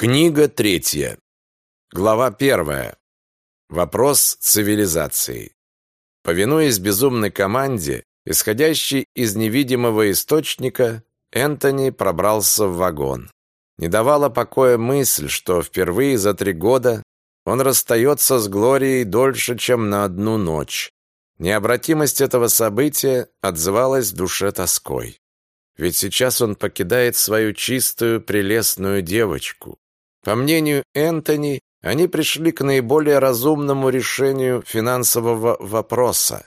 Книга третья. Глава первая. Вопрос цивилизации. Повинуясь безумной команде, исходящей из невидимого источника, Энтони пробрался в вагон. Не давала покоя мысль, что впервые за три года он расстается с Глорией дольше, чем на одну ночь. Необратимость этого события отзывалась в душе тоской. Ведь сейчас он покидает свою чистую, прелестную девочку, по мнению Энтони, они пришли к наиболее разумному решению финансового вопроса.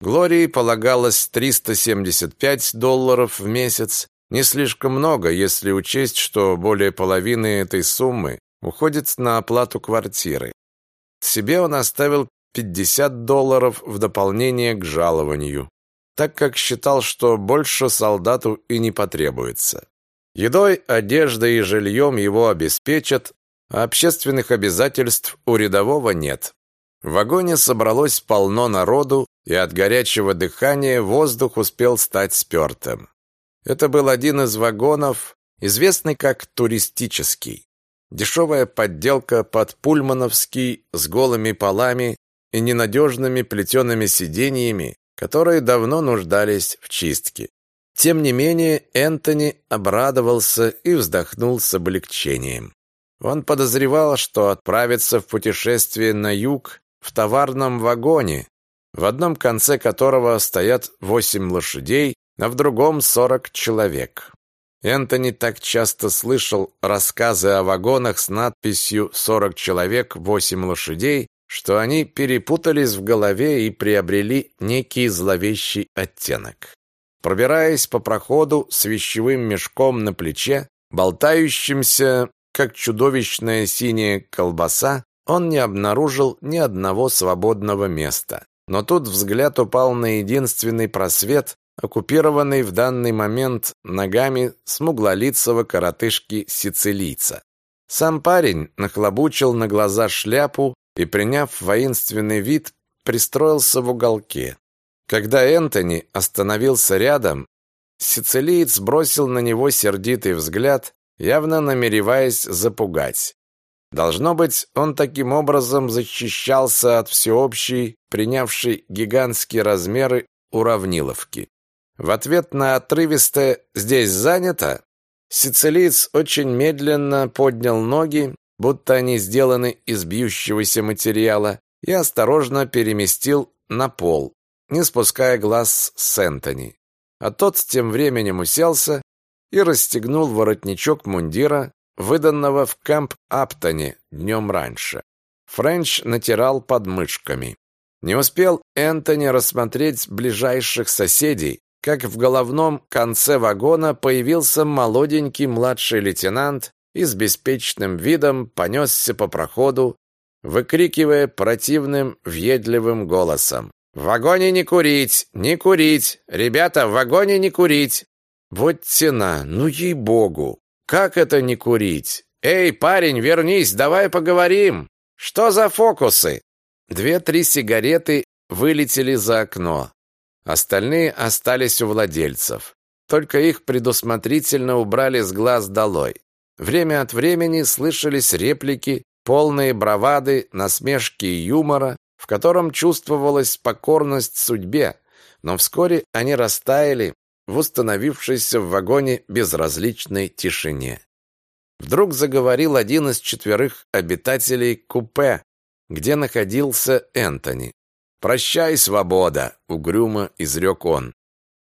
Глории полагалось 375 долларов в месяц, не слишком много, если учесть, что более половины этой суммы уходит на оплату квартиры. Себе он оставил 50 долларов в дополнение к жалованию, так как считал, что больше солдату и не потребуется. Едой, одеждой и жильем его обеспечат, а общественных обязательств у рядового нет. В вагоне собралось полно народу, и от горячего дыхания воздух успел стать спертым. Это был один из вагонов, известный как туристический. Дешевая подделка под пульмановский с голыми полами и ненадежными плетеными сиденьями, которые давно нуждались в чистке. Тем не менее, Энтони обрадовался и вздохнул с облегчением. Он подозревал, что отправится в путешествие на юг в товарном вагоне, в одном конце которого стоят восемь лошадей, а в другом сорок человек. Энтони так часто слышал рассказы о вагонах с надписью «сорок человек, восемь лошадей», что они перепутались в голове и приобрели некий зловещий оттенок. Пробираясь по проходу с вещевым мешком на плече, болтающимся, как чудовищная синяя колбаса, он не обнаружил ни одного свободного места. Но тут взгляд упал на единственный просвет, оккупированный в данный момент ногами смуглолицего коротышки-сицилийца. Сам парень нахлобучил на глаза шляпу и, приняв воинственный вид, пристроился в уголке. Когда Энтони остановился рядом, сицилиец бросил на него сердитый взгляд, явно намереваясь запугать. Должно быть, он таким образом защищался от всеобщей, принявшей гигантские размеры уравниловки. В ответ на отрывистое «здесь занято» сицилиец очень медленно поднял ноги, будто они сделаны из бьющегося материала, и осторожно переместил на пол, не спуская глаз с Энтони. А тот тем временем уселся и расстегнул воротничок мундира, выданного в Камп-Аптоне днем раньше. Френч натирал подмышками. Не успел Энтони рассмотреть ближайших соседей, как в головном конце вагона появился молоденький младший лейтенант и с беспечным видом понесся по проходу, выкрикивая противным въедливым голосом. В вагоне не курить, не курить. Ребята, в вагоне не курить. Вот тена, ну ей-богу. Как это не курить? Эй, парень, вернись, давай поговорим. Что за фокусы? Две-три сигареты вылетели за окно. Остальные остались у владельцев. Только их предусмотрительно убрали с глаз долой. Время от времени слышались реплики, полные бравады, насмешки и юмора, в котором чувствовалась покорность судьбе, но вскоре они растаяли в установившейся в вагоне безразличной тишине. Вдруг заговорил один из четверых обитателей купе, где находился Энтони. «Прощай, свобода!» — угрюмо изрек он.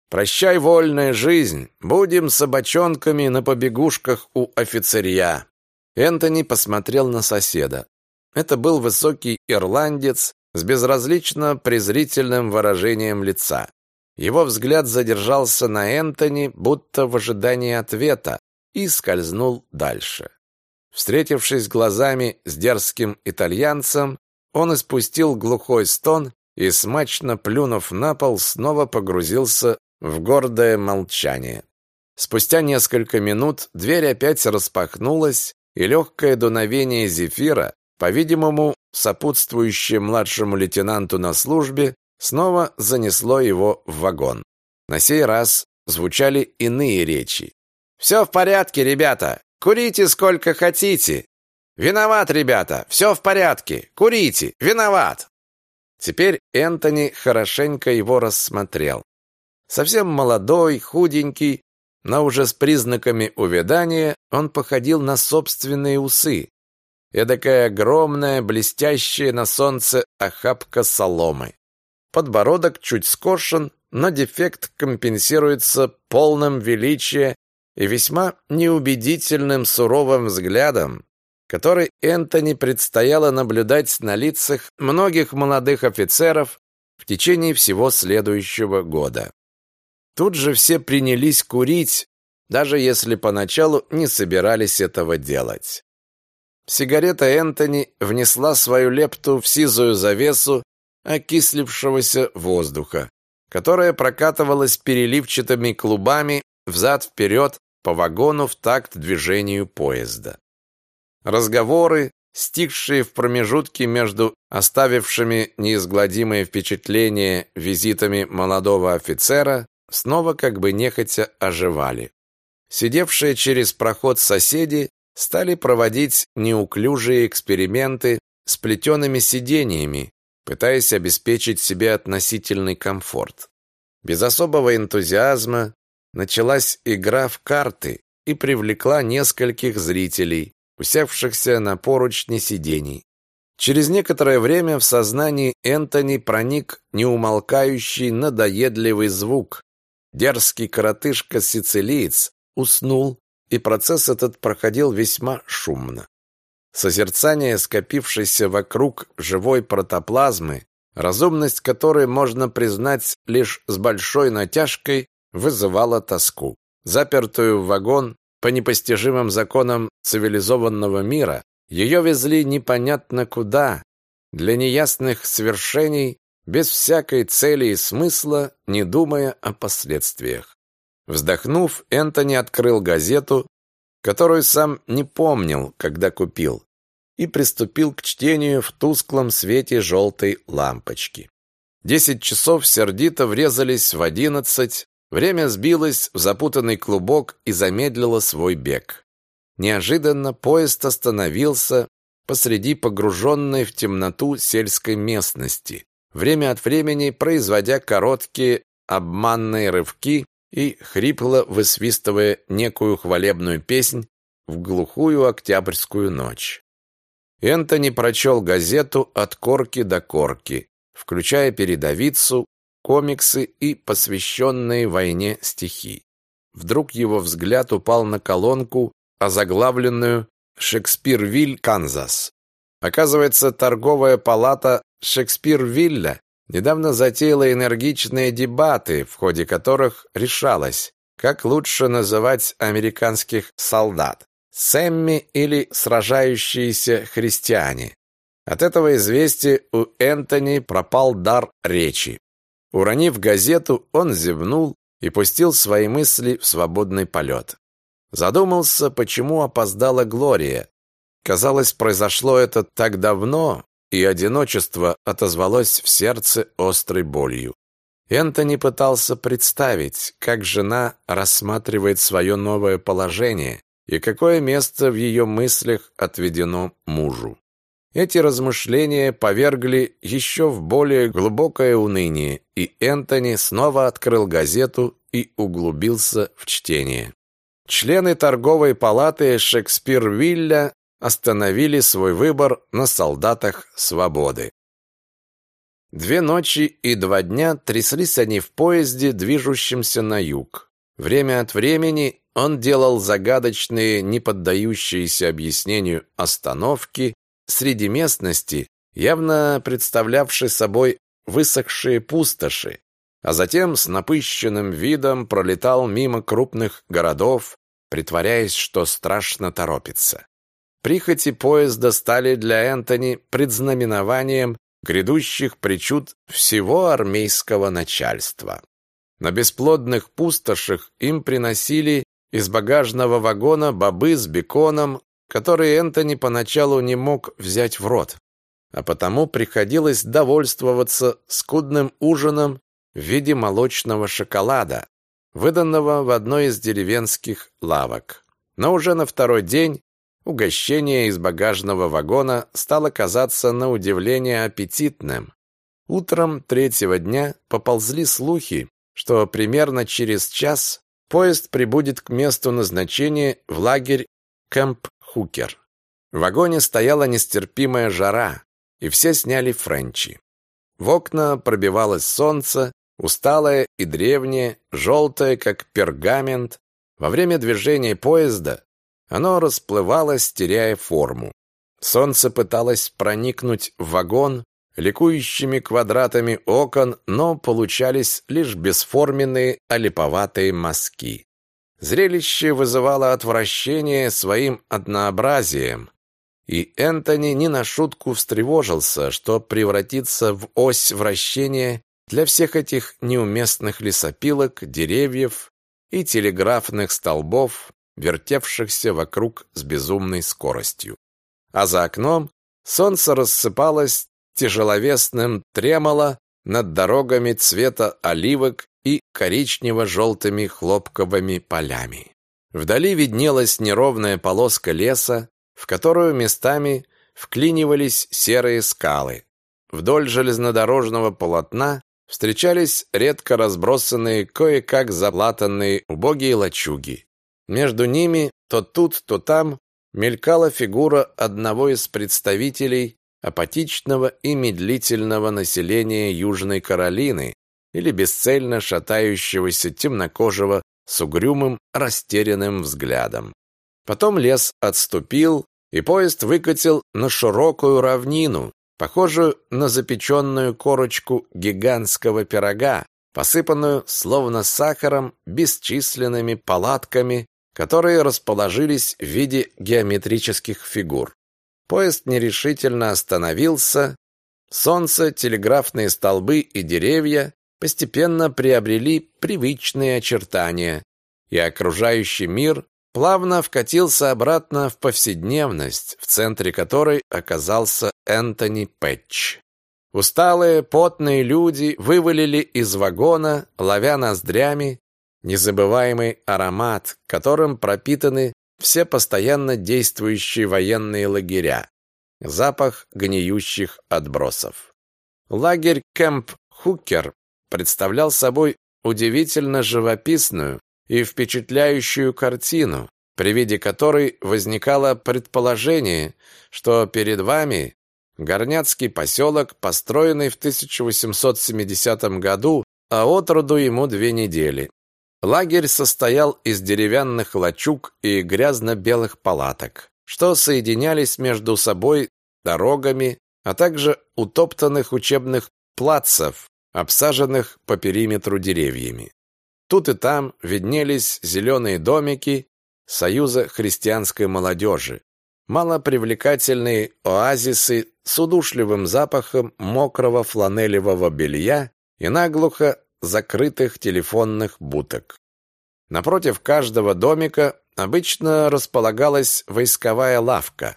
«Прощай, вольная жизнь! Будем собачонками на побегушках у офицерья!» Энтони посмотрел на соседа. Это был высокий ирландец с безразлично презрительным выражением лица. Его взгляд задержался на Энтони, будто в ожидании ответа, и скользнул дальше. Встретившись глазами с дерзким итальянцем, он испустил глухой стон и, смачно плюнув на пол, снова погрузился в гордое молчание. Спустя несколько минут дверь опять распахнулась, и легкое дуновение зефира, по-видимому, сопутствующее младшему лейтенанту на службе, снова занесло его в вагон. На сей раз звучали иные речи. «Все в порядке, ребята! Курите сколько хотите. Виноват, ребята, все в порядке. Курите, виноват. Теперь Энтони хорошенько его рассмотрел. Совсем молодой, худенький, но уже с признаками увядания он походил на собственные усы. Эдакая огромная, блестящая на солнце охапка соломы. Подбородок чуть скошен, но дефект компенсируется полным величия и весьма неубедительным суровым взглядом, который Энтони предстояло наблюдать на лицах многих молодых офицеров в течение всего следующего года. Тут же все принялись курить, даже если поначалу не собирались этого делать. Сигарета Энтони внесла свою лепту в сизую завесу окислившегося воздуха, которая прокатывалась переливчатыми клубами взад-вперед по вагону в такт движению поезда. Разговоры, стихшие в промежутке между оставившими неизгладимое впечатление визитами молодого офицера, снова как бы нехотя оживали. Сидевшие через проход соседи стали проводить неуклюжие эксперименты с плетеными сидениями, пытаясь обеспечить себе относительный комфорт. Без особого энтузиазма началась игра в карты и привлекла нескольких зрителей, усевшихся на поручни сидений. Через некоторое время в сознании Энтони проник неумолкающий надоедливый звук. Дерзкий коротышка-сицилиец уснул, и процесс этот проходил весьма шумно. Созерцание скопившейся вокруг живой протоплазмы, разумность которой можно признать лишь с большой натяжкой, вызывало тоску. Запертую в вагон по непостижимым законам цивилизованного мира, ее везли непонятно куда, для неясных свершений, без всякой цели и смысла, не думая о последствиях. Вздохнув, Энтони открыл газету, которую сам не помнил, когда купил, и приступил к чтению в тусклом свете желтой лампочки. Десять часов сердито врезались в одиннадцать, Время сбилось в запутанный клубок и замедлило свой бег. Неожиданно поезд остановился посреди погруженной в темноту сельской местности, время от времени производя короткие обманные рывки и хрипло высвистывая некую хвалебную песнь в глухую октябрьскую ночь. Энтони прочел газету от корки до корки, включая передовицу, комиксы и посвященные войне стихи. Вдруг его взгляд упал на колонку, озаглавленную «Шекспирвиль, Канзас». Оказывается, торговая палата Шекспирвилля недавно затеяла энергичные дебаты, в ходе которых решалось, как лучше называть американских солдат – Сэмми или сражающиеся христиане. От этого известия у Энтони пропал дар речи. Уронив газету, он зевнул и пустил свои мысли в свободный полет. Задумался, почему опоздала Глория. Казалось, произошло это так давно, и одиночество отозвалось в сердце острой болью. Энтони пытался представить, как жена рассматривает свое новое положение и какое место в ее мыслях отведено мужу. Эти размышления повергли еще в более глубокое уныние, и Энтони снова открыл газету и углубился в чтение. Члены торговой палаты Шекспирвилля остановили свой выбор на солдатах свободы. Две ночи и два дня тряслись они в поезде, движущемся на юг. Время от времени он делал загадочные, не поддающиеся объяснению остановки среди местности, явно представлявшей собой высохшие пустоши, а затем с напыщенным видом пролетал мимо крупных городов, притворяясь, что страшно торопится. Прихоти поезда стали для Энтони предзнаменованием грядущих причуд всего армейского начальства. На бесплодных пустошах им приносили из багажного вагона бобы с беконом, который Энтони поначалу не мог взять в рот, а потому приходилось довольствоваться скудным ужином в виде молочного шоколада, выданного в одной из деревенских лавок. Но уже на второй день угощение из багажного вагона стало казаться на удивление аппетитным. Утром третьего дня поползли слухи, что примерно через час поезд прибудет к месту назначения в лагерь Кэмп Хукер. В вагоне стояла нестерпимая жара, и все сняли френчи. В окна пробивалось солнце, усталое и древнее, желтое, как пергамент. Во время движения поезда оно расплывалось, теряя форму. Солнце пыталось проникнуть в вагон, ликующими квадратами окон, но получались лишь бесформенные олиповатые мазки. Зрелище вызывало отвращение своим однообразием, и Энтони не на шутку встревожился, что превратится в ось вращения для всех этих неуместных лесопилок, деревьев и телеграфных столбов, вертевшихся вокруг с безумной скоростью. А за окном солнце рассыпалось тяжеловесным тремоло над дорогами цвета оливок и коричнево-желтыми хлопковыми полями. Вдали виднелась неровная полоска леса, в которую местами вклинивались серые скалы. Вдоль железнодорожного полотна встречались редко разбросанные, кое-как заплатанные убогие лачуги. Между ними то тут, то там мелькала фигура одного из представителей апатичного и медлительного населения Южной Каролины или бесцельно шатающегося темнокожего с угрюмым, растерянным взглядом. Потом лес отступил, и поезд выкатил на широкую равнину, похожую на запеченную корочку гигантского пирога, посыпанную, словно сахаром, бесчисленными палатками, которые расположились в виде геометрических фигур. Поезд нерешительно остановился. Солнце, телеграфные столбы и деревья постепенно приобрели привычные очертания, и окружающий мир плавно вкатился обратно в повседневность, в центре которой оказался Энтони Пэтч. Усталые, потные люди вывалили из вагона, ловя ноздрями, незабываемый аромат, которым пропитаны все постоянно действующие военные лагеря. Запах гниющих отбросов. Лагерь Кэмп Хукер представлял собой удивительно живописную и впечатляющую картину, при виде которой возникало предположение, что перед вами горняцкий поселок, построенный в 1870 году, а от роду ему две недели. Лагерь состоял из деревянных лачуг и грязно-белых палаток, что соединялись между собой дорогами, а также утоптанных учебных плацев, обсаженных по периметру деревьями. Тут и там виднелись зеленые домики Союза христианской молодежи, малопривлекательные оазисы с удушливым запахом мокрого фланелевого белья и наглухо закрытых телефонных будок. Напротив каждого домика обычно располагалась войсковая лавка,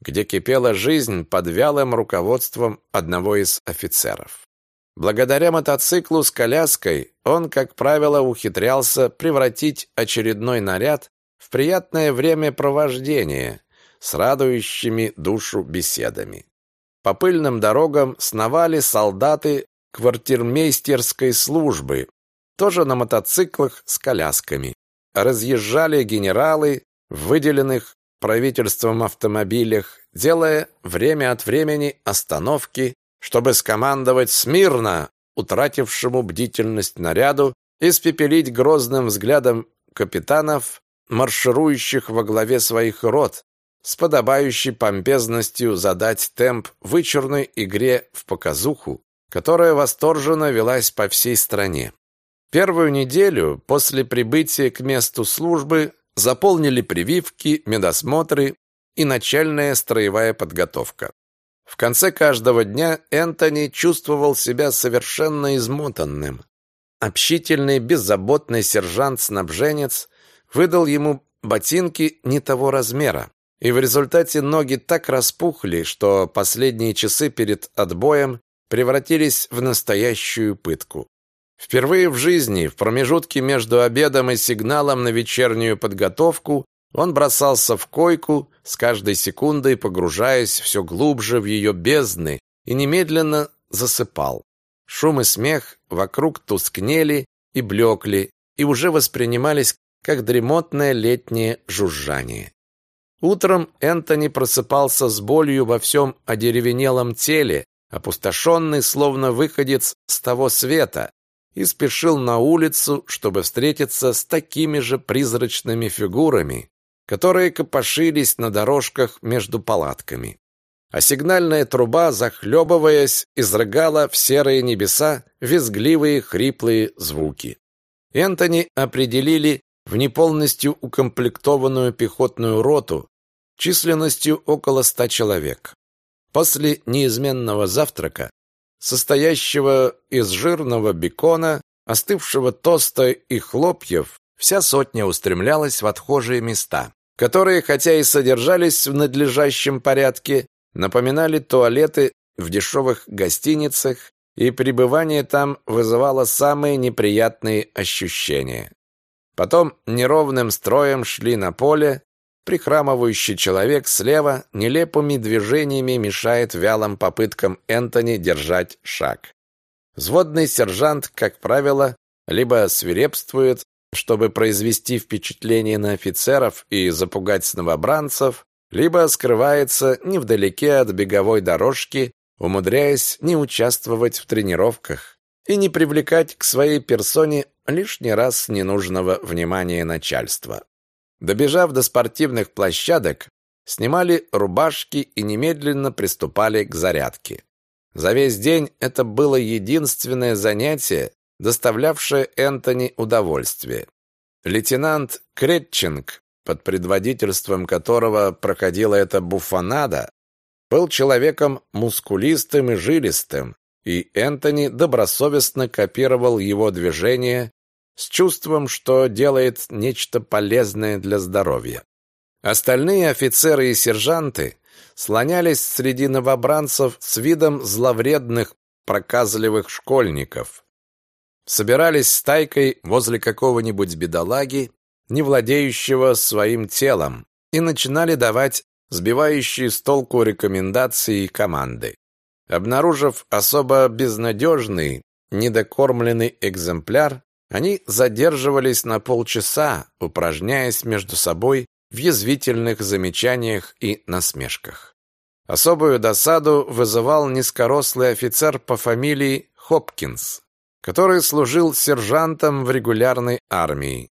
где кипела жизнь под вялым руководством одного из офицеров. Благодаря мотоциклу с коляской он, как правило, ухитрялся превратить очередной наряд в приятное времяпровождение с радующими душу беседами. По пыльным дорогам сновали солдаты квартирмейстерской службы, тоже на мотоциклах с колясками. Разъезжали генералы в выделенных правительством автомобилях, делая время от времени остановки, чтобы скомандовать смирно утратившему бдительность наряду, испепелить грозным взглядом капитанов, марширующих во главе своих рот, с подобающей помпезностью задать темп вычурной игре в показуху, которая восторженно велась по всей стране. Первую неделю после прибытия к месту службы заполнили прививки, медосмотры и начальная строевая подготовка. В конце каждого дня Энтони чувствовал себя совершенно измотанным. Общительный, беззаботный сержант-снабженец выдал ему ботинки не того размера, и в результате ноги так распухли, что последние часы перед отбоем превратились в настоящую пытку. Впервые в жизни, в промежутке между обедом и сигналом на вечернюю подготовку, Он бросался в койку, с каждой секундой погружаясь все глубже в ее бездны и немедленно засыпал. Шум и смех вокруг тускнели и блекли, и уже воспринимались как дремотное летнее жужжание. Утром Энтони просыпался с болью во всем одеревенелом теле, опустошенный, словно выходец с того света, и спешил на улицу, чтобы встретиться с такими же призрачными фигурами, которые копошились на дорожках между палатками. А сигнальная труба, захлебываясь, изрыгала в серые небеса визгливые хриплые звуки. Энтони определили в неполностью укомплектованную пехотную роту численностью около ста человек. После неизменного завтрака, состоящего из жирного бекона, остывшего тоста и хлопьев, вся сотня устремлялась в отхожие места, которые, хотя и содержались в надлежащем порядке, напоминали туалеты в дешевых гостиницах, и пребывание там вызывало самые неприятные ощущения. Потом неровным строем шли на поле, прихрамывающий человек слева нелепыми движениями мешает вялым попыткам Энтони держать шаг. Взводный сержант, как правило, либо свирепствует, чтобы произвести впечатление на офицеров и запугать новобранцев, либо скрывается невдалеке от беговой дорожки, умудряясь не участвовать в тренировках и не привлекать к своей персоне лишний раз ненужного внимания начальства. Добежав до спортивных площадок, снимали рубашки и немедленно приступали к зарядке. За весь день это было единственное занятие, доставлявшее Энтони удовольствие. Лейтенант Кретчинг, под предводительством которого проходила эта буфанада, был человеком мускулистым и жилистым, и Энтони добросовестно копировал его движения с чувством, что делает нечто полезное для здоровья. Остальные офицеры и сержанты слонялись среди новобранцев с видом зловредных проказливых школьников. Собирались стайкой возле какого-нибудь бедолаги, не владеющего своим телом, и начинали давать сбивающие с толку рекомендации и команды. Обнаружив особо безнадежный, недокормленный экземпляр, они задерживались на полчаса, упражняясь между собой в язвительных замечаниях и насмешках. Особую досаду вызывал низкорослый офицер по фамилии Хопкинс, который служил сержантом в регулярной армии.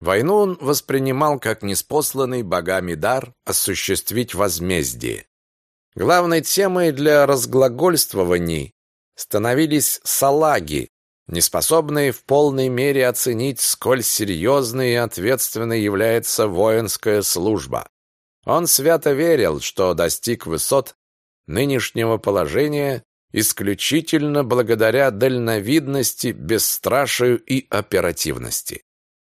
Войну он воспринимал как неспосланный богами дар осуществить возмездие. Главной темой для разглагольствований становились салаги, неспособные в полной мере оценить, сколь серьезной и ответственной является воинская служба. Он свято верил, что достиг высот нынешнего положения исключительно благодаря дальновидности, бесстрашию и оперативности.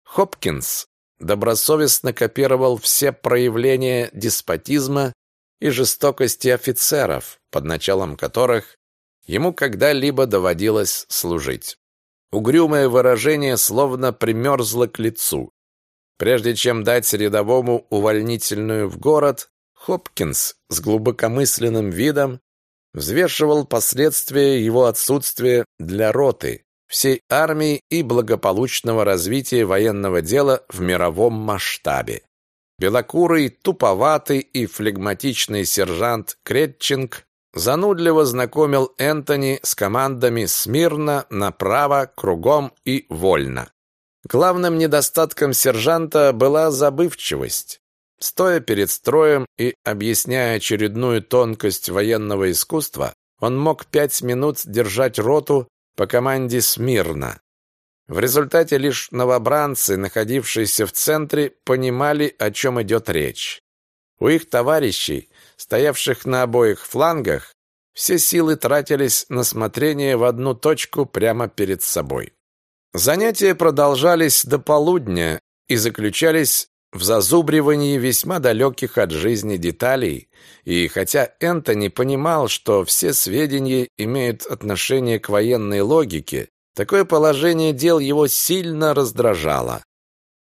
Хопкинс добросовестно копировал все проявления деспотизма и жестокости офицеров, под началом которых ему когда-либо доводилось служить. Угрюмое выражение словно примерзло к лицу. Прежде чем дать рядовому увольнительную в город, Хопкинс с глубокомысленным видом взвешивал последствия его отсутствия для роты, всей армии и благополучного развития военного дела в мировом масштабе. Белокурый, туповатый и флегматичный сержант Кретчинг занудливо знакомил Энтони с командами смирно, направо, кругом и вольно. Главным недостатком сержанта была забывчивость. Стоя перед строем и объясняя очередную тонкость военного искусства, он мог пять минут держать роту по команде смирно. В результате лишь новобранцы, находившиеся в центре, понимали, о чем идет речь. У их товарищей, стоявших на обоих флангах, все силы тратились на смотрение в одну точку прямо перед собой. Занятия продолжались до полудня и заключались в зазубривании весьма далеких от жизни деталей, и хотя Энтони понимал, что все сведения имеют отношение к военной логике, такое положение дел его сильно раздражало.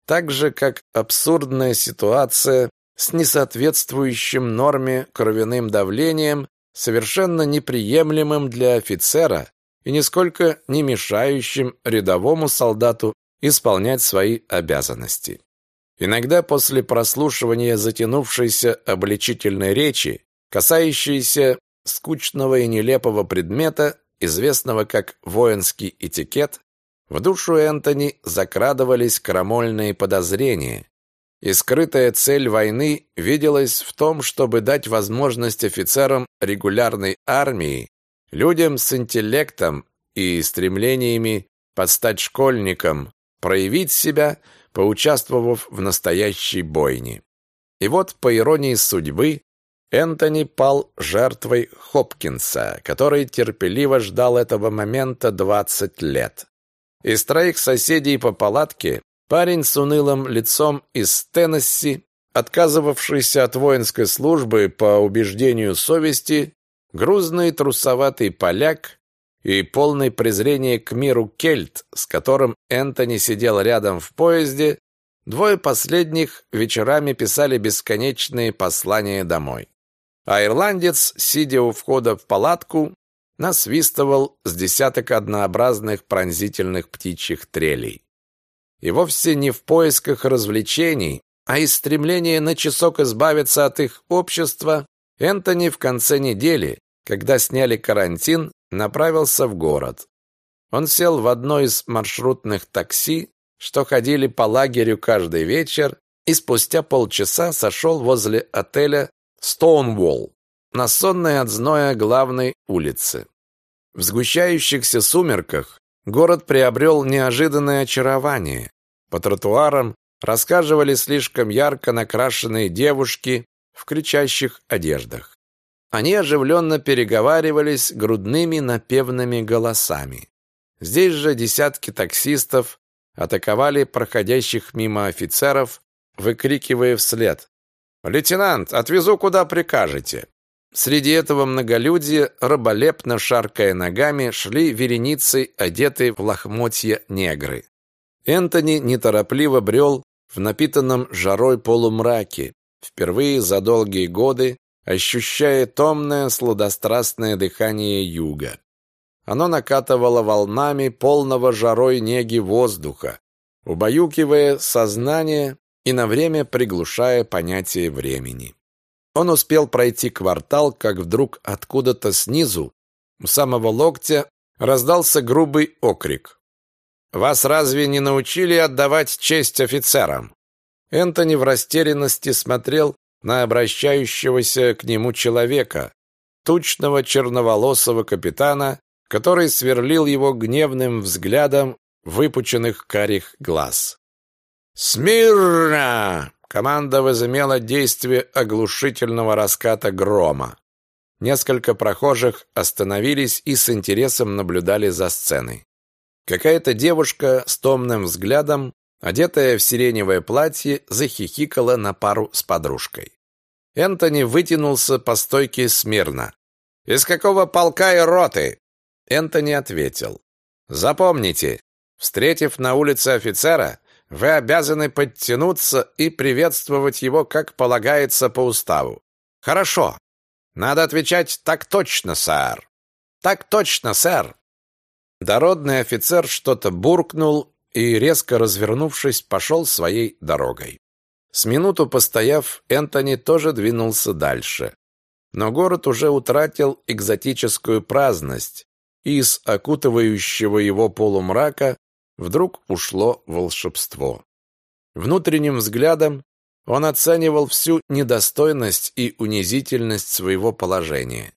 так же, как абсурдная ситуация с несоответствующим норме кровяным давлением, совершенно неприемлемым для офицера и нисколько не мешающим рядовому солдату исполнять свои обязанности. Иногда после прослушивания затянувшейся обличительной речи, касающейся скучного и нелепого предмета, известного как воинский этикет, в душу Энтони закрадывались крамольные подозрения, и скрытая цель войны виделась в том, чтобы дать возможность офицерам регулярной армии, людям с интеллектом и стремлениями подстать школьникам, проявить себя, поучаствовав в настоящей бойне. И вот, по иронии судьбы, Энтони пал жертвой Хопкинса, который терпеливо ждал этого момента 20 лет. Из троих соседей по палатке парень с унылым лицом из Теннесси, отказывавшийся от воинской службы по убеждению совести, грузный трусоватый поляк и полный презрения к миру кельт, с которым Энтони сидел рядом в поезде, двое последних вечерами писали бесконечные послания домой. А ирландец, сидя у входа в палатку, насвистывал с десяток однообразных пронзительных птичьих трелей. И вовсе не в поисках развлечений, а из стремления на часок избавиться от их общества, Энтони в конце недели, когда сняли карантин, направился в город. Он сел в одно из маршрутных такси, что ходили по лагерю каждый вечер, и спустя полчаса сошел возле отеля Стоунволл на сонной от зноя главной улице. В сгущающихся сумерках город приобрел неожиданное очарование. По тротуарам рассказывали слишком ярко накрашенные девушки в кричащих одеждах. Они оживленно переговаривались грудными напевными голосами. Здесь же десятки таксистов атаковали проходящих мимо офицеров, выкрикивая вслед «Лейтенант, отвезу куда прикажете». Среди этого многолюдия, раболепно шаркая ногами, шли вереницей одетые в лохмотья негры. Энтони неторопливо брел в напитанном жарой полумраке, впервые за долгие годы ощущая томное сладострастное дыхание юга. Оно накатывало волнами полного жарой неги воздуха, убаюкивая сознание и на время приглушая понятие времени. Он успел пройти квартал, как вдруг откуда-то снизу, у самого локтя, раздался грубый окрик. «Вас разве не научили отдавать честь офицерам?» Энтони в растерянности смотрел на обращающегося к нему человека, тучного черноволосого капитана, который сверлил его гневным взглядом выпученных карих глаз. «Смирно!» Команда возымела действие оглушительного раската грома. Несколько прохожих остановились и с интересом наблюдали за сценой. Какая-то девушка с томным взглядом одетая в сиреневое платье, захихикала на пару с подружкой. Энтони вытянулся по стойке смирно. «Из какого полка и роты?» Энтони ответил. «Запомните, встретив на улице офицера, вы обязаны подтянуться и приветствовать его, как полагается по уставу. Хорошо. Надо отвечать так точно, сэр. Так точно, сэр. Дородный офицер что-то буркнул и, резко развернувшись, пошел своей дорогой. С минуту постояв, Энтони тоже двинулся дальше. Но город уже утратил экзотическую праздность, и из окутывающего его полумрака вдруг ушло волшебство. Внутренним взглядом он оценивал всю недостойность и унизительность своего положения.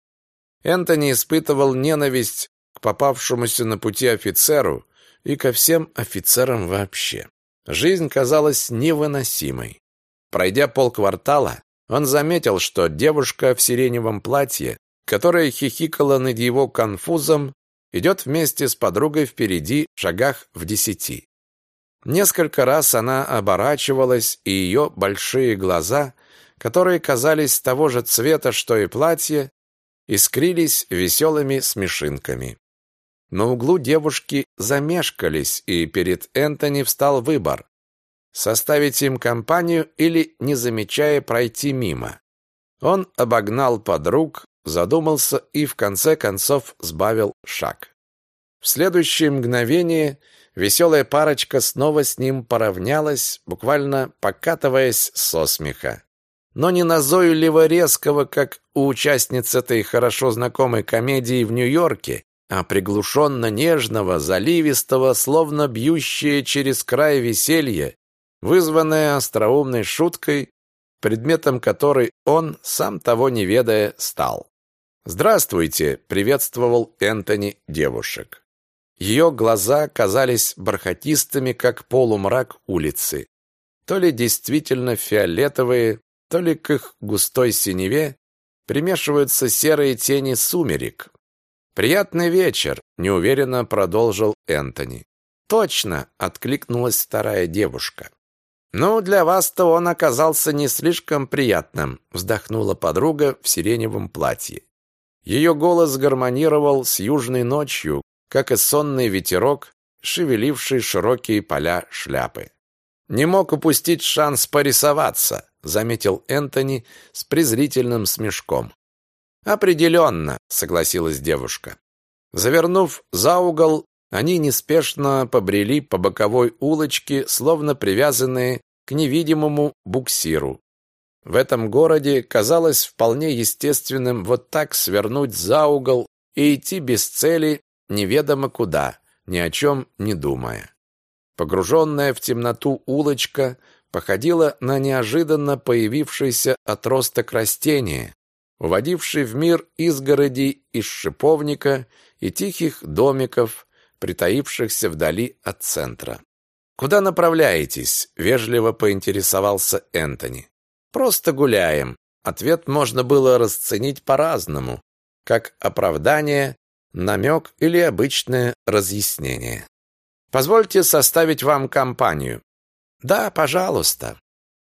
Энтони испытывал ненависть к попавшемуся на пути офицеру, и ко всем офицерам вообще. Жизнь казалась невыносимой. Пройдя полквартала, он заметил, что девушка в сиреневом платье, которая хихикала над его конфузом, идет вместе с подругой впереди, шагах в десяти. Несколько раз она оборачивалась, и ее большие глаза, которые казались того же цвета, что и платье, искрились веселыми смешинками. На углу девушки замешкались, и перед Энтони встал выбор. составить им компанию или, не замечая, пройти мимо. Он обогнал подруг, задумался и в конце концов сбавил шаг. В следующее мгновение веселая парочка снова с ним поравнялась, буквально покатываясь со смеха. Но не назойливо резкого, как у участниц этой хорошо знакомой комедии в Нью-Йорке, а приглушенно нежного, заливистого, словно бьющее через край веселье, вызванное остроумной шуткой, предметом которой он, сам того не ведая, стал. «Здравствуйте!» — приветствовал Энтони девушек. Ее глаза казались бархатистыми, как полумрак улицы. То ли действительно фиолетовые, то ли к их густой синеве примешиваются серые тени сумерек. «Приятный вечер», — неуверенно продолжил Энтони. «Точно», — откликнулась вторая девушка. «Ну, для вас-то он оказался не слишком приятным», — вздохнула подруга в сиреневом платье. Ее голос гармонировал с южной ночью, как и сонный ветерок, шевеливший широкие поля шляпы. «Не мог упустить шанс порисоваться», — заметил Энтони с презрительным смешком. «Определенно», — согласилась девушка. Завернув за угол, они неспешно побрели по боковой улочке, словно привязанные к невидимому буксиру. В этом городе казалось вполне естественным вот так свернуть за угол и идти без цели неведомо куда, ни о чем не думая. Погруженная в темноту улочка походила на неожиданно появившийся отросток растения, уводивший в мир изгороди из шиповника и тихих домиков, притаившихся вдали от центра. «Куда направляетесь?» – вежливо поинтересовался Энтони. «Просто гуляем». Ответ можно было расценить по-разному, как оправдание намек или обычное разъяснение. Позвольте составить вам компанию. Да, пожалуйста.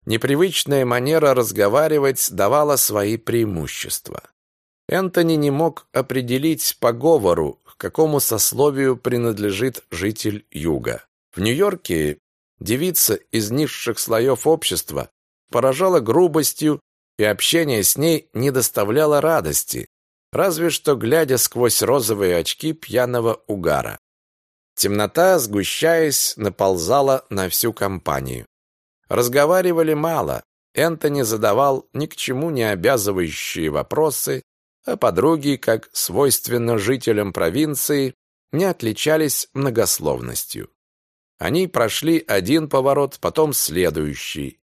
Непривычная манера разговаривать давала свои преимущества. Энтони не мог определить по говору, к какому сословию принадлежит житель Юга. В Нью-Йорке девица из низших слоев общества поражала грубостью, и общение с ней не доставляло радости, разве что глядя сквозь розовые очки пьяного угара. Темнота, сгущаясь, наползала на всю компанию. Разговаривали мало. Энтони задавал ни к чему не обязывающие вопросы, а подруги, как свойственно жителям провинции, не отличались многословностью. Они прошли один поворот, потом следующий.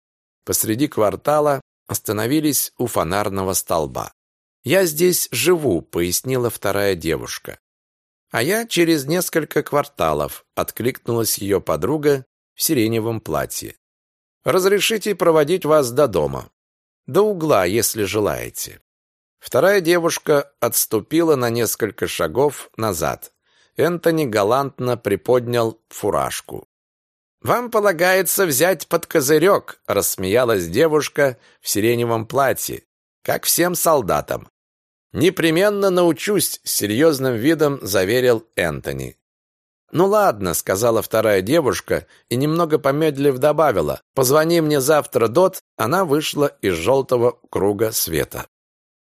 Посреди квартала остановились у фонарного столба. «Я здесь живу», — пояснила вторая девушка. «А я через несколько кварталов», — откликнулась ее подруга в сиреневом платье. «Разрешите проводить вас до дома. До угла, если желаете». Вторая девушка отступила на несколько шагов назад. Энтони галантно приподнял фуражку. «Вам полагается взять под козырек», — рассмеялась девушка в сиреневом платье, как всем солдатам. «Непременно научусь», — серьезным видом заверил Энтони. «Ну ладно», — сказала вторая девушка и немного помедлив добавила. «Позвони мне завтра, Дот». Она вышла из желтого круга света.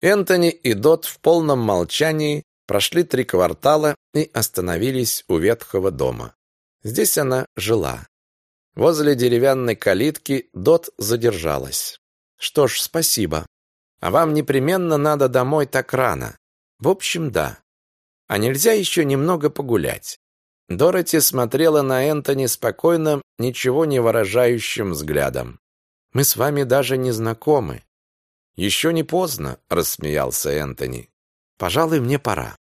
Энтони и Дот в полном молчании прошли три квартала и остановились у ветхого дома. Здесь она жила. Возле деревянной калитки Дот задержалась. «Что ж, спасибо. А вам непременно надо домой так рано. В общем, да. А нельзя еще немного погулять. Дороти смотрела на Энтони спокойным, ничего не выражающим взглядом. Мы с вами даже не знакомы. Еще не поздно, рассмеялся Энтони. Пожалуй, мне пора.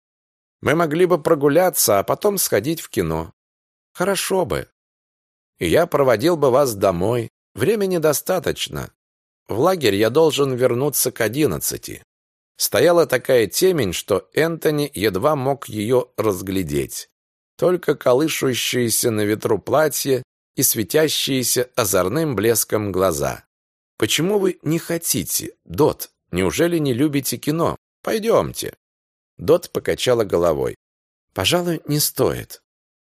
Мы могли бы прогуляться, а потом сходить в кино. Хорошо бы. Я проводил бы вас домой. Времени достаточно. В лагерь я должен вернуться к одиннадцати. Стояла такая темень, что Энтони едва мог ее разглядеть. Только колышущиеся на ветру платье и светящиеся озорным блеском глаза. «Почему вы не хотите, Дот? Неужели не любите кино? Пойдемте». Дот покачала головой. «Пожалуй, не стоит».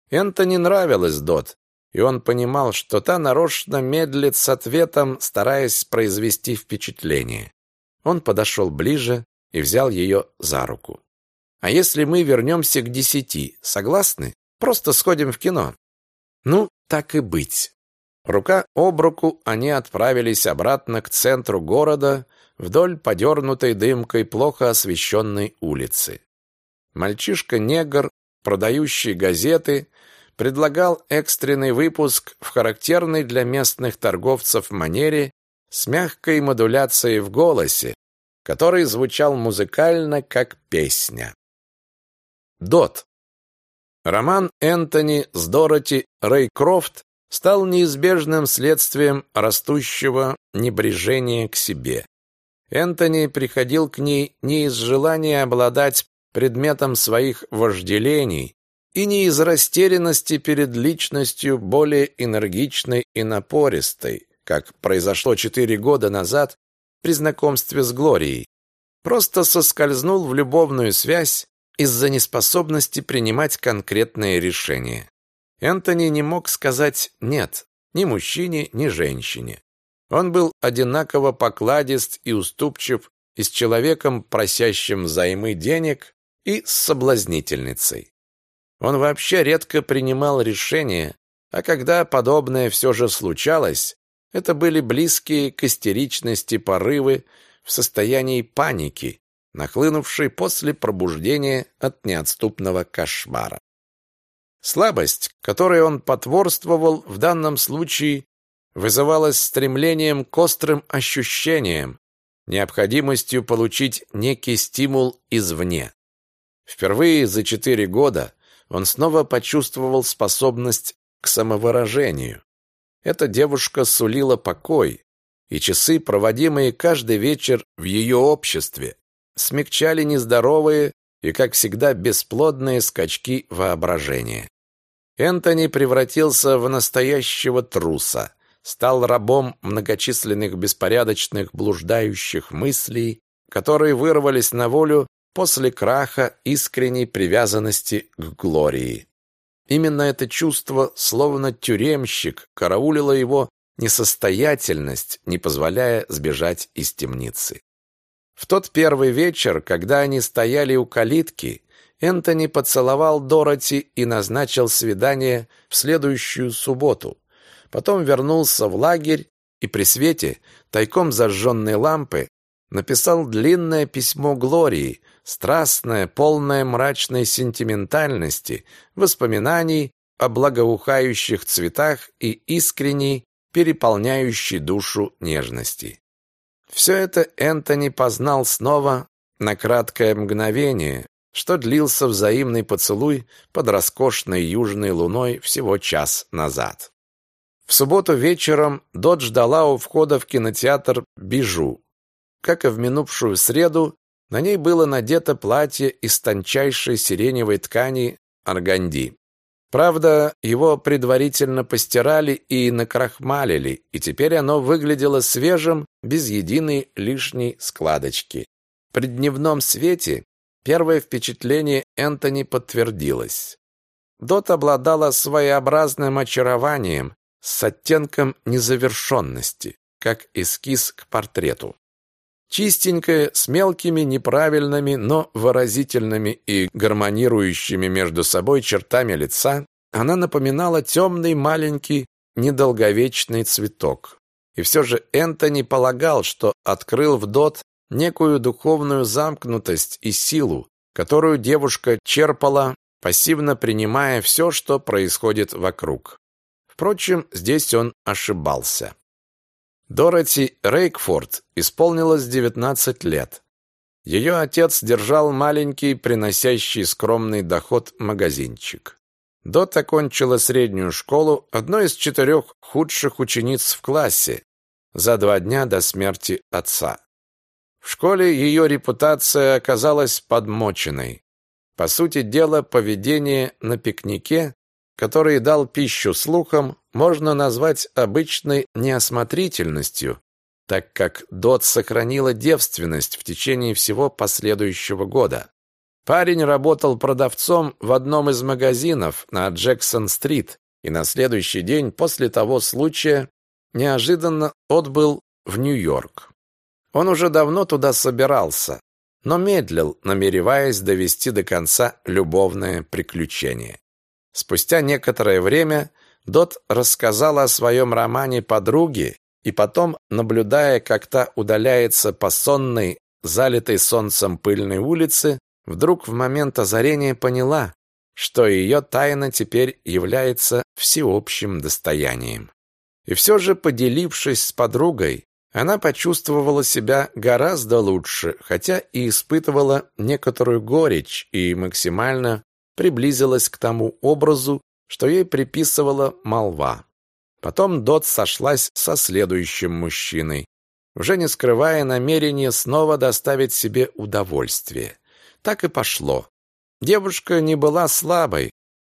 Энтони нравилась Дот, и он понимал, что та нарочно медлит с ответом, стараясь произвести впечатление. Он подошел ближе и взял ее за руку. «А если мы вернемся к десяти, согласны? Просто сходим в кино». «Ну, так и быть». Рука об руку они отправились обратно к центру города, вдоль подернутой дымкой плохо освещенной улицы. Мальчишка-негр, продающий газеты, предлагал экстренный выпуск в характерной для местных торговцев манере с мягкой модуляцией в голосе, который звучал музыкально как песня. Дот. Роман Энтони с Дороти Рейкрофт стал неизбежным следствием растущего небрежения к себе. Энтони приходил к ней не из желания обладать предметом своих вожделений и не из растерянности перед личностью более энергичной и напористой, как произошло четыре года назад при знакомстве с Глорией. Просто соскользнул в любовную связь из-за неспособности принимать конкретные решения. Энтони не мог сказать «нет» ни мужчине, ни женщине. Он был одинаково покладист и уступчив и с человеком, просящим взаймы денег, и с соблазнительницей. Он вообще редко принимал решения, а когда подобное все же случалось, это были близкие к истеричности порывы в состоянии паники, нахлынувшей после пробуждения от неотступного кошмара. Слабость, которой он потворствовал в данном случае, вызывалась стремлением к острым ощущениям, необходимостью получить некий стимул извне. Впервые за четыре года он снова почувствовал способность к самовыражению. Эта девушка сулила покой, и часы, проводимые каждый вечер в ее обществе, смягчали нездоровые и, как всегда, бесплодные скачки воображения. Энтони превратился в настоящего труса, стал рабом многочисленных беспорядочных блуждающих мыслей, которые вырвались на волю после краха искренней привязанности к Глории. Именно это чувство, словно тюремщик, караулило его несостоятельность, не позволяя сбежать из темницы. В тот первый вечер, когда они стояли у калитки, Энтони поцеловал Дороти и назначил свидание в следующую субботу. Потом вернулся в лагерь и при свете тайком зажженной лампы написал длинное письмо Глории, страстное, полное мрачной сентиментальности, воспоминаний о благоухающих цветах и искренней, переполняющей душу нежности. Все это Энтони познал снова на краткое мгновение, что длился взаимный поцелуй под роскошной южной луной всего час назад. В субботу вечером Дот ждала у входа в кинотеатр «Бижу». Как и в минувшую среду, на ней было надето платье из тончайшей сиреневой ткани органди. Правда, его предварительно постирали и накрахмалили, и теперь оно выглядело свежим, без единой лишней складочки. При дневном свете первое впечатление Энтони подтвердилось. Дот обладала своеобразным очарованием с оттенком незавершенности, как эскиз к портрету. Чистенькая, с мелкими, неправильными, но выразительными и гармонирующими между собой чертами лица, она напоминала темный маленький недолговечный цветок. И все же Энтони полагал, что открыл в Дот некую духовную замкнутость и силу, которую девушка черпала, пассивно принимая все, что происходит вокруг. Впрочем, здесь он ошибался. Дороти Рейкфорд исполнилось 19 лет. Ее отец держал маленький, приносящий скромный доход магазинчик. Дот окончила среднюю школу, одной из четырех худших учениц в классе, за два дня до смерти отца. В школе ее репутация оказалась подмоченной. По сути дела, поведение на пикнике который дал пищу слухам, можно назвать обычной неосмотрительностью, так как Дот сохранила девственность в течение всего последующего года. Парень работал продавцом в одном из магазинов на Джексон-стрит и на следующий день после того случая неожиданно отбыл в Нью-Йорк. Он уже давно туда собирался, но медлил, намереваясь довести до конца любовное приключение. Спустя некоторое время Дот рассказала о своем романе подруге, и потом, наблюдая, как та удаляется по сонной, залитой солнцем пыльной улице, вдруг в момент озарения поняла, что ее тайна теперь является всеобщим достоянием. И все же, поделившись с подругой, она почувствовала себя гораздо лучше, хотя и испытывала некоторую горечь и максимально приблизилась к тому образу, что ей приписывала молва. Потом Дот сошлась со следующим мужчиной, уже не скрывая намерения снова доставить себе удовольствие. Так и пошло. Девушка не была слабой,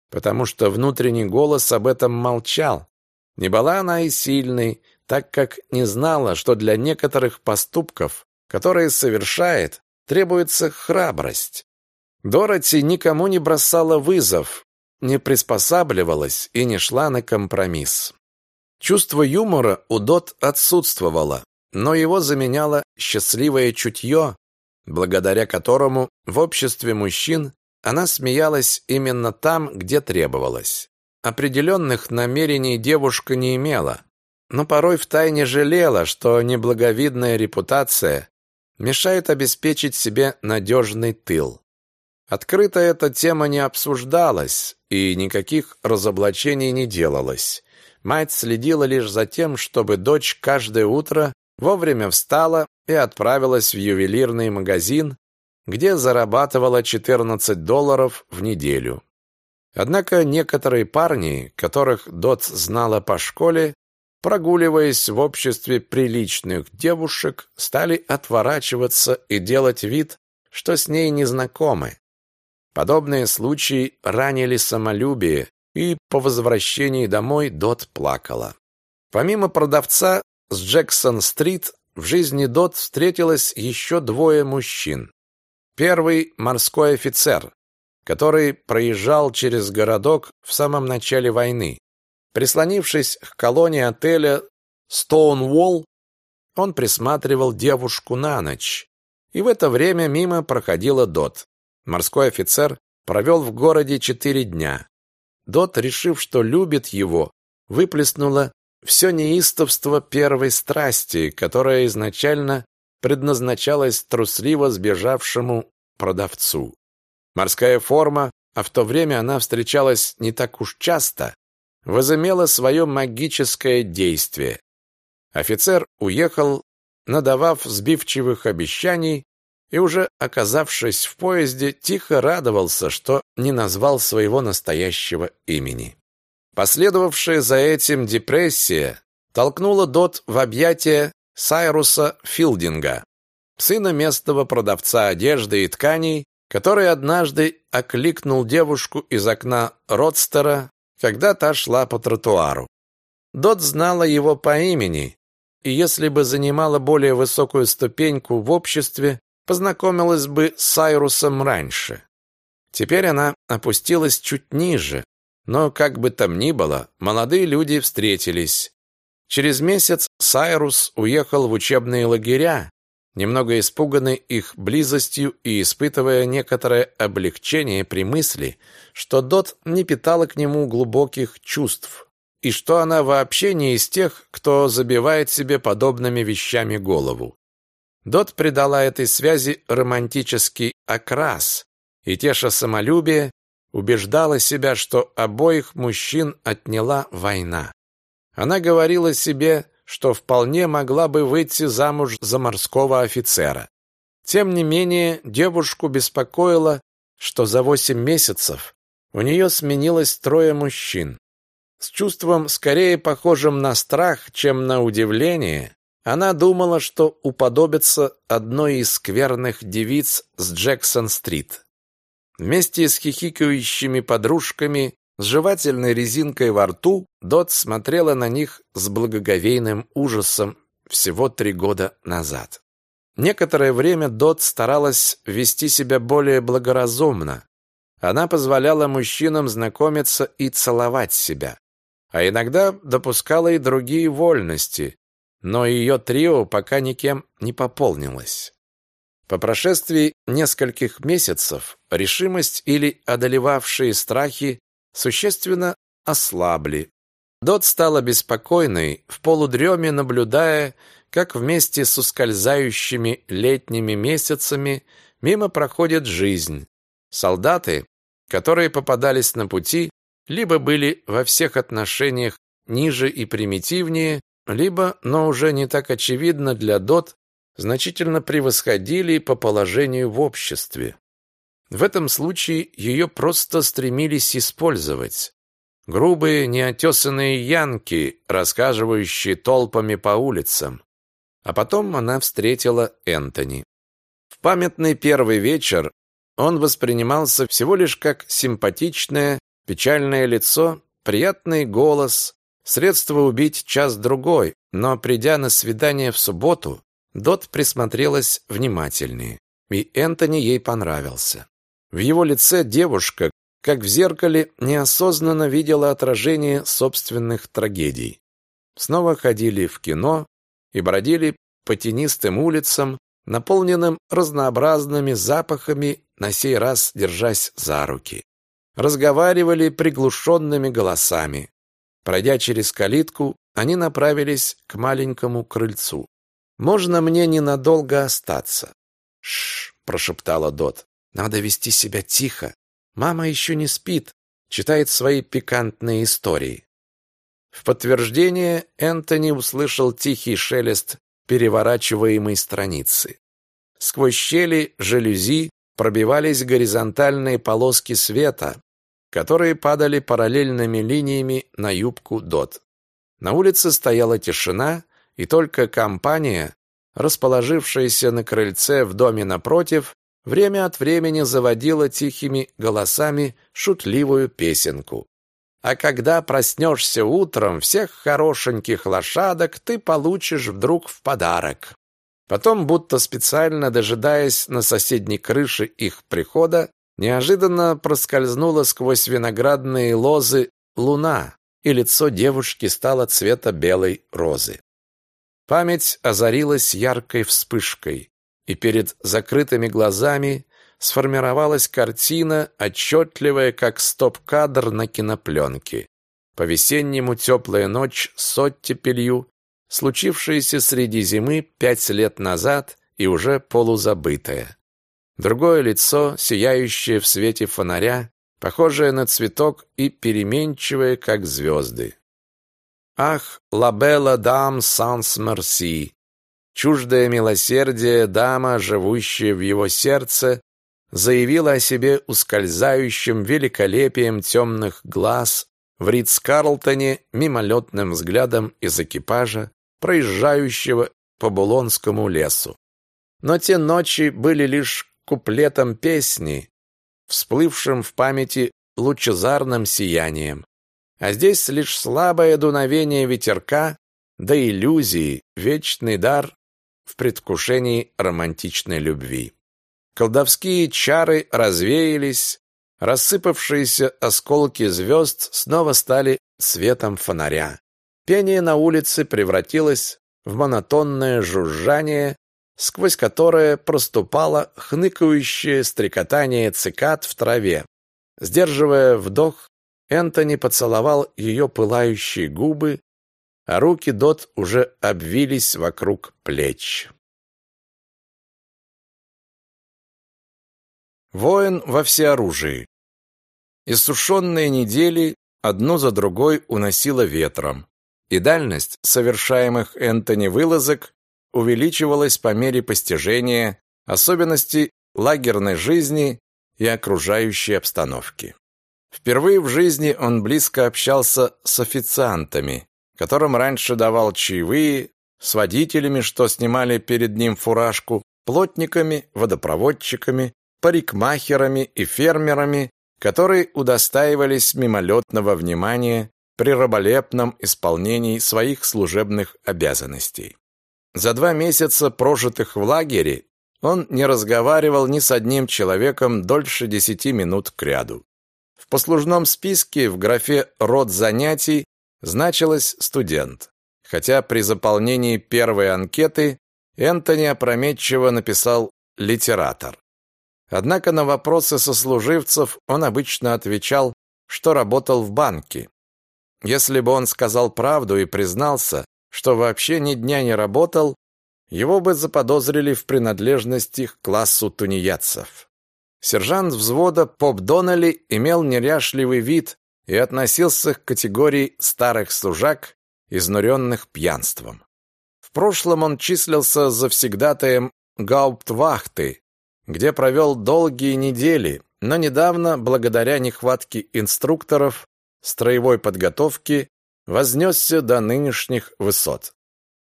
потому что внутренний голос об этом молчал. Не была она и сильной, так как не знала, что для некоторых поступков, которые совершает, требуется храбрость. Дороти никому не бросала вызов, не приспосабливалась и не шла на компромисс. Чувство юмора у Дот отсутствовало, но его заменяло счастливое чутье, благодаря которому в обществе мужчин она смеялась именно там, где требовалось. Определенных намерений девушка не имела, но порой втайне жалела, что неблаговидная репутация мешает обеспечить себе надежный тыл. Открыто эта тема не обсуждалась, и никаких разоблачений не делалось. Мать следила лишь за тем, чтобы дочь каждое утро вовремя встала и отправилась в ювелирный магазин, где зарабатывала 14 долларов в неделю. Однако некоторые парни, которых Дот знала по школе, прогуливаясь в обществе приличных девушек, стали отворачиваться и делать вид, что с ней не знакомы. Подобные случаи ранили самолюбие, и по возвращении домой Дот плакала. Помимо продавца с Джексон-стрит в жизни Дот встретилось еще двое мужчин. Первый – морской офицер, который проезжал через городок в самом начале войны. Прислонившись к колонне отеля Стоунволл, он присматривал девушку на ночь. И в это время мимо проходила Дот. Морской офицер провел в городе четыре дня. Дот, решив, что любит его, выплеснула все неистовство первой страсти, которая изначально предназначалась трусливо сбежавшему продавцу. Морская форма, а в то время она встречалась не так уж часто, возымела свое магическое действие. Офицер уехал, надавав сбивчивых обещаний, и уже оказавшись в поезде, тихо радовался, что не назвал своего настоящего имени. Последовавшая за этим депрессия толкнула Дот в объятия Сайруса Филдинга, сына местного продавца одежды и тканей, который однажды окликнул девушку из окна Родстера, когда та шла по тротуару. Дот знала его по имени, и если бы занимала более высокую ступеньку в обществе, познакомилась бы с Сайрусом раньше. Теперь она опустилась чуть ниже, но, как бы там ни было, молодые люди встретились. Через месяц Сайрус уехал в учебные лагеря, немного испуганный их близостью и испытывая некоторое облегчение при мысли, что Дот не питала к нему глубоких чувств, и что она вообще не из тех, кто забивает себе подобными вещами голову. Дот придала этой связи романтический окрас, и, теша самолюбие, убеждала себя, что обоих мужчин отняла война. Она говорила себе, что вполне могла бы выйти замуж за морского офицера. Тем не менее, девушку беспокоило, что за восемь месяцев у нее сменилось трое мужчин. С чувством, скорее похожим на страх, чем на удивление, она думала, что уподобится одной из скверных девиц с Джексон-стрит. Вместе с хихикающими подружками с жевательной резинкой во рту Дот смотрела на них с благоговейным ужасом всего три года назад. Некоторое время Дот старалась вести себя более благоразумно. Она позволяла мужчинам знакомиться и целовать себя. а иногда допускала и другие вольности, но ее трио пока никем не пополнилось. По прошествии нескольких месяцев решимость или одолевавшие страхи существенно ослабли. Дот стала беспокойной, в полудреме наблюдая, как вместе с ускользающими летними месяцами мимо проходит жизнь. Солдаты, которые попадались на пути, либо были во всех отношениях ниже и примитивнее, либо, но уже не так очевидно для Дот, значительно превосходили по положению в обществе. В этом случае ее просто стремились использовать. Грубые, неотесанные янки, рассказывающие толпами по улицам. А потом она встретила Энтони. В памятный первый вечер он воспринимался всего лишь как симпатичное, Печальное лицо, приятный голос, средство убить час-другой, но придя на свидание в субботу, Дот присмотрелась внимательнее, и Энтони ей понравился. В его лице девушка, как в зеркале, неосознанно видела отражение собственных трагедий. Снова ходили в кино и бродили по тенистым улицам, наполненным разнообразными запахами, на сей раз держась за руки разговаривали приглушенными голосами. Пройдя через калитку, они направились к маленькому крыльцу. «Можно мне ненадолго остаться?» «Шш!» – прошептала Дот. «Надо вести себя тихо. Мама еще не спит, читает свои пикантные истории». В подтверждение Энтони услышал тихий шелест переворачиваемой страницы. Сквозь щели жалюзи пробивались горизонтальные полоски света, которые падали параллельными линиями на юбку Дот. На улице стояла тишина, и только компания, расположившаяся на крыльце в доме напротив, время от времени заводила тихими голосами шутливую песенку. А когда проснешься утром, всех хорошеньких лошадок ты получишь вдруг в подарок. Потом, будто специально дожидаясь на соседней крыше их прихода, Неожиданно проскользнула сквозь виноградные лозы луна, и лицо девушки стало цвета белой розы. Память озарилась яркой вспышкой, и перед закрытыми глазами сформировалась картина, отчетливая, как стоп-кадр на кинопленке. По-весеннему теплая ночь с оттепелью, случившаяся среди зимы пять лет назад и уже полузабытая. Другое лицо, сияющее в свете фонаря, похожее на цветок и переменчивое, как звезды. Ах, лабелла дам санс мерси, чуждое милосердие дама, живущая в его сердце, заявила о себе ускользающим великолепием темных глаз в Ридс-Карлтоне мимолетным взглядом из экипажа, проезжающего по Булонскому лесу. Но те ночи были лишь куплетом песни, всплывшим в памяти лучезарным сиянием. А здесь лишь слабое дуновение ветерка, да иллюзии, вечный дар в предвкушении романтичной любви. Колдовские чары развеялись, рассыпавшиеся осколки звезд снова стали светом фонаря. Пение на улице превратилось в монотонное жужжание, сквозь которое проступало хныкающее стрекотание цикад в траве. Сдерживая вдох, Энтони поцеловал ее пылающие губы, а руки Дот уже обвились вокруг плеч. Воин во всеоружии. Иссушенные недели одну за другой уносило ветром, и дальность совершаемых Энтони вылазок увеличивалось по мере постижения особенностей лагерной жизни и окружающей обстановки. Впервые в жизни он близко общался с официантами, которым раньше давал чаевые, с водителями, что снимали перед ним фуражку, плотниками, водопроводчиками, парикмахерами и фермерами, которые удостаивались мимолетного внимания при раболепном исполнении своих служебных обязанностей. За два месяца, прожитых в лагере, он не разговаривал ни с одним человеком дольше десяти минут кряду. В послужном списке в графе «Род занятий» значилось «студент», хотя при заполнении первой анкеты Энтони опрометчиво написал «литератор». Однако на вопросы сослуживцев он обычно отвечал, что работал в банке. Если бы он сказал правду и признался, что вообще ни дня не работал, его бы заподозрили в принадлежности к классу тунеядцев. Сержант взвода Поп Доннелли имел неряшливый вид и относился к категории старых служак, изнуренных пьянством. В прошлом он числился завсегдатаем гауптвахты, где провел долгие недели, но недавно, благодаря нехватке инструкторов строевой подготовки, вознесся до нынешних высот.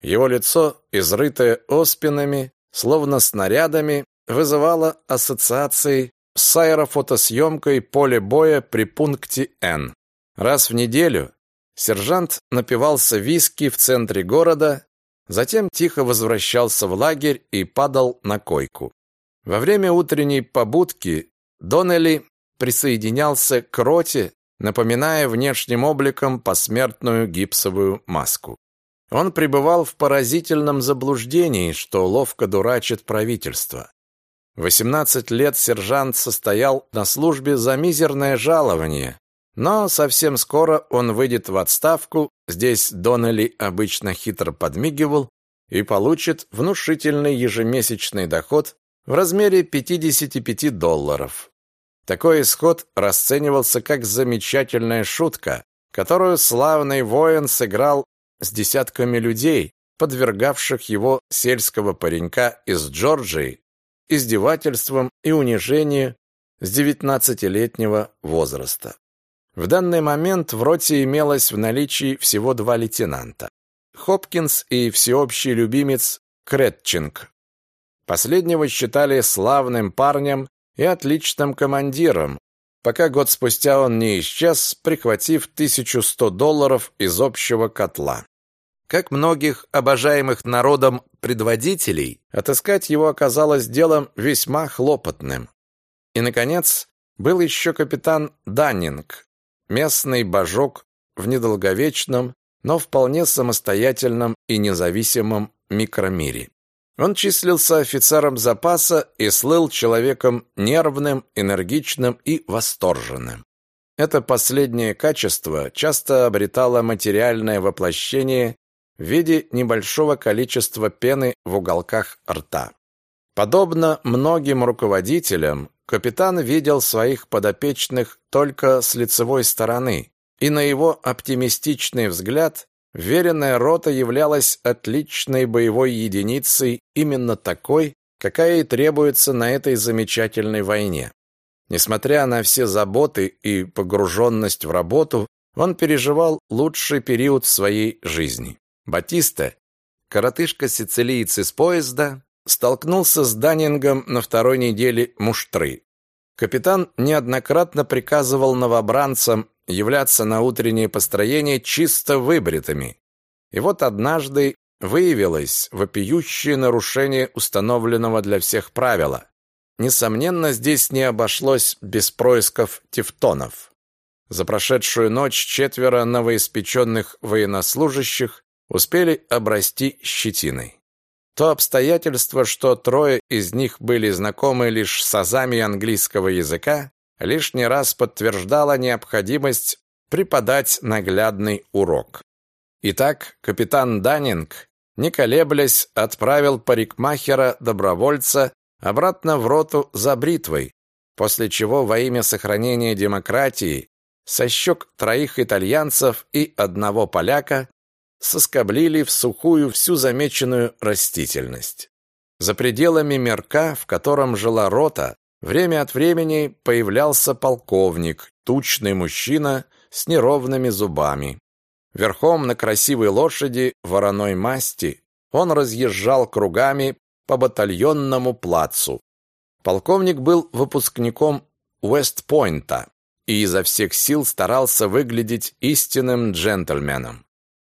Его лицо, изрытое оспинами, словно снарядами, вызывало ассоциации с аэрофотосъемкой поля боя при пункте Н. Раз в неделю сержант напивался виски в центре города, затем тихо возвращался в лагерь и падал на койку. Во время утренней побудки Доннелли присоединялся к роте, напоминая внешним обликом посмертную гипсовую маску. Он пребывал в поразительном заблуждении, что ловко дурачит правительство. 18 лет сержант состоял на службе за мизерное жалование, но совсем скоро он выйдет в отставку, здесь Доннелли обычно хитро подмигивал, и получит внушительный ежемесячный доход в размере 55 долларов. Такой исход расценивался как замечательная шутка, которую славный воин сыграл с десятками людей, подвергавших его сельского паренька из Джорджии издевательствам и унижению с девятнадцатилетнего возраста. В данный момент в роте имелось в наличии всего два лейтенанта. Хопкинс и всеобщий любимец Кретчинг. Последнего считали славным парнем и отличным командиром, пока год спустя он не исчез, прихватив 1100 долларов из общего котла. Как многих обожаемых народом предводителей, отыскать его оказалось делом весьма хлопотным. И, наконец, был еще капитан Даннинг, местный божок в недолговечном, но вполне самостоятельном и независимом микромире. Он числился офицером запаса и слыл человеком нервным, энергичным и восторженным. Это последнее качество часто обретало материальное воплощение в виде небольшого количества пены в уголках рта. Подобно многим руководителям, капитан видел своих подопечных только с лицевой стороны, и на его оптимистичный взгляд Веренная рота являлась отличной боевой единицей, именно такой, какая и требуется на этой замечательной войне. Несмотря на все заботы и погруженность в работу, он переживал лучший период в своей жизни. Батиста, коротышка-сицилиец из поезда, столкнулся с Даннингом на второй неделе муштры. Капитан неоднократно приказывал новобранцам являться на утреннее построение чисто выбритыми. И вот однажды выявилось вопиющее нарушение установленного для всех правила. Несомненно, здесь не обошлось без происков тевтонов. За прошедшую ночь четверо новоиспеченных военнослужащих успели обрасти щетиной. То обстоятельство, что трое из них были знакомы лишь с азами английского языка, лишний раз подтверждала необходимость преподать наглядный урок. Итак, капитан Даннинг, не колеблясь, отправил парикмахера-добровольца обратно в роту за бритвой, после чего во имя сохранения демократии со щек троих итальянцев и одного поляка соскоблили в сухую всю замеченную растительность. За пределами мерка, в котором жила рота, Время от времени появлялся полковник, тучный мужчина с неровными зубами. Верхом на красивой лошади вороной масти он разъезжал кругами по батальонному плацу. Полковник был выпускником Уэст-Пойнта и изо всех сил старался выглядеть истинным джентльменом.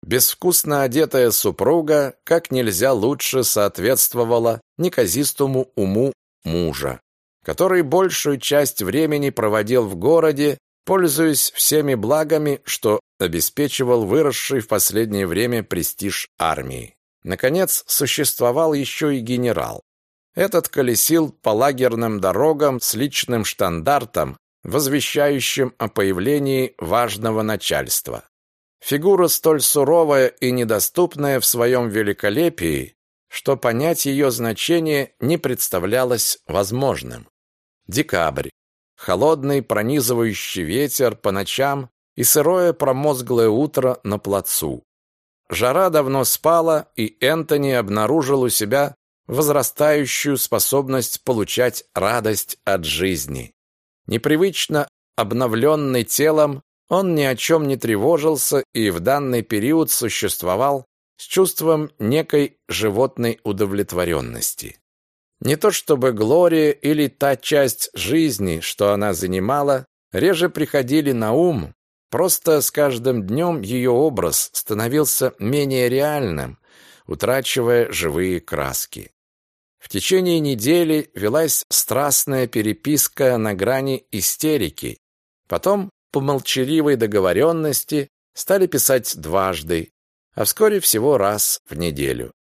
Безвкусно одетая супруга как нельзя лучше соответствовала неказистому уму мужа который большую часть времени проводил в городе, пользуясь всеми благами, что обеспечивал выросший в последнее время престиж армии. Наконец, существовал еще и генерал. Этот колесил по лагерным дорогам с личным штандартом, возвещающим о появлении важного начальства. Фигура столь суровая и недоступная в своем великолепии, что понять ее значение не представлялось возможным. Декабрь. Холодный пронизывающий ветер по ночам и сырое промозглое утро на плацу. Жара давно спала, и Энтони обнаружил у себя возрастающую способность получать радость от жизни. Непривычно обновленный телом, он ни о чем не тревожился и в данный период существовал с чувством некой животной удовлетворенности. Не то чтобы Глория или та часть жизни, что она занимала, реже приходили на ум, Просто с каждым днем ее образ становился менее реальным, утрачивая живые краски. В течение недели велась страстная переписка на грани истерики. Потом, по молчаливой договоренности, стали писать дважды, а вскоре всего раз в неделю.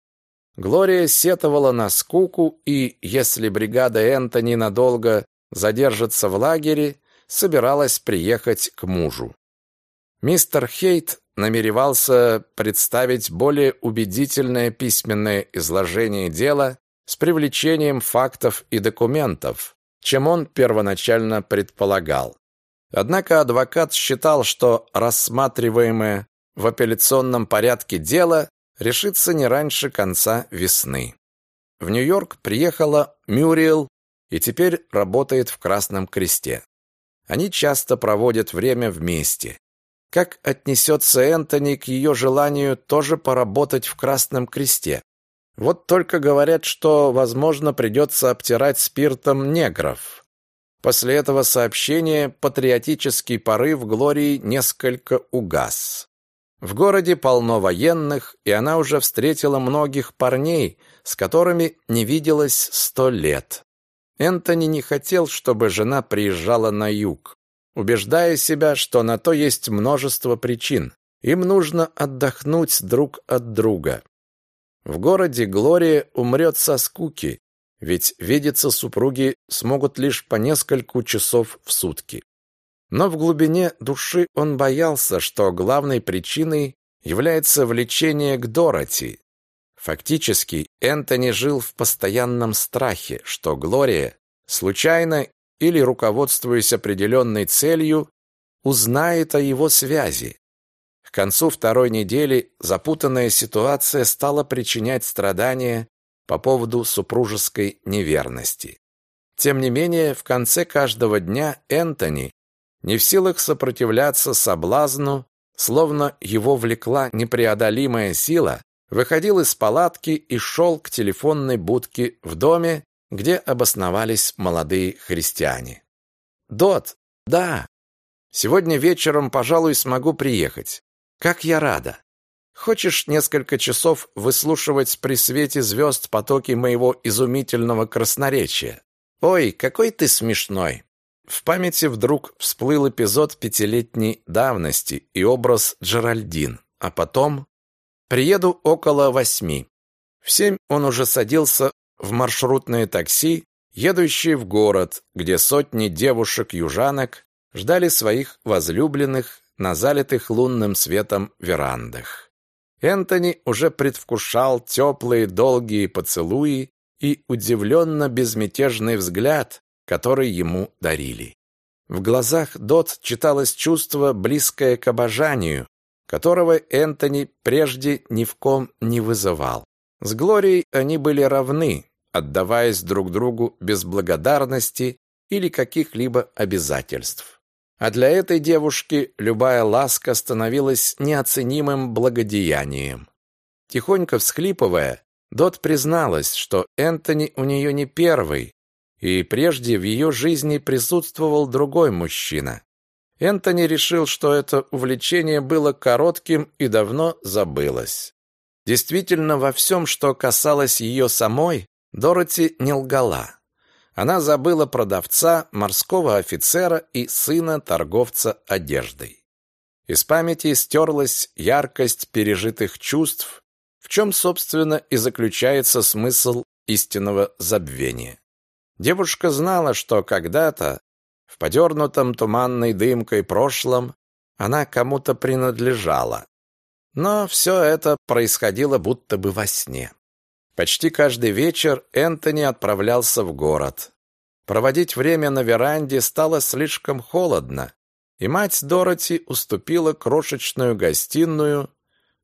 Глория сетовала на скуку и, если бригада Энтони надолго задержится в лагере, собиралась приехать к мужу. Мистер Хейт намеревался представить более убедительное письменное изложение дела с привлечением фактов и документов, чем он первоначально предполагал. Однако адвокат считал, что рассматриваемое в апелляционном порядке дело решится не раньше конца весны. В Нью-Йорк приехала Мюриел и теперь работает в Красном Кресте. Они часто проводят время вместе. Как отнесется Энтони к ее желанию тоже поработать в Красном Кресте? Вот только говорят, что, возможно, придется обтирать спиртом негров. После этого сообщения патриотический порыв Глории несколько угас. В городе полно военных, и она уже встретила многих парней, с которыми не виделась сто лет. Энтони не хотел, чтобы жена приезжала на юг убеждая себя, что на то есть множество причин. Им нужно отдохнуть друг от друга. В городе Глория умрет со скуки, ведь видеться супруги смогут лишь по нескольку часов в сутки. Но в глубине души он боялся, что главной причиной является влечение к Дороти. Фактически, Энтони жил в постоянном страхе, что Глория случайно или, руководствуясь определенной целью, узнает о его связи. К концу второй недели запутанная ситуация стала причинять страдания по поводу супружеской неверности. Тем не менее, в конце каждого дня Энтони, не в силах сопротивляться соблазну, словно его влекла непреодолимая сила, выходил из палатки и шел к телефонной будке в доме, где обосновались молодые христиане. «Дот, да, сегодня вечером, пожалуй, смогу приехать. Как я рада! Хочешь несколько часов выслушивать при свете звезд потоки моего изумительного красноречия? Ой, какой ты смешной!» В памяти вдруг всплыл эпизод пятилетней давности и образ Джеральдин, а потом приеду около восьми. В семь он уже садился в маршрутное такси, едущее в город, где сотни девушек-южанок ждали своих возлюбленных на залитых лунным светом верандах. Энтони уже предвкушал теплые долгие поцелуи и удивленно безмятежный взгляд, который ему дарили. В глазах Дот читалось чувство, близкое к обожанию, которого Энтони прежде ни в ком не вызывал. С Глорией они были равны, отдаваясь друг другу без благодарности или каких-либо обязательств. А для этой девушки любая ласка становилась неоценимым благодеянием. Тихонько всхлипывая, Дот призналась, что Энтони у нее не первый, и прежде в ее жизни присутствовал другой мужчина. Энтони решил, что это увлечение было коротким и давно забылось. Действительно, во всем, что касалось ее самой, Дороти не лгала. Она забыла продавца, морского офицера и сына торговца одеждой. Из памяти стерлась яркость пережитых чувств, в чем, собственно, и заключается смысл истинного забвения. Девушка знала, что когда-то, в подернутом туманной дымкой прошлом, она кому-то принадлежала. Но все это происходило будто бы во сне. Почти каждый вечер Энтони отправлялся в город. Проводить время на веранде стало слишком холодно, и мать Дороти уступила крошечную гостиную,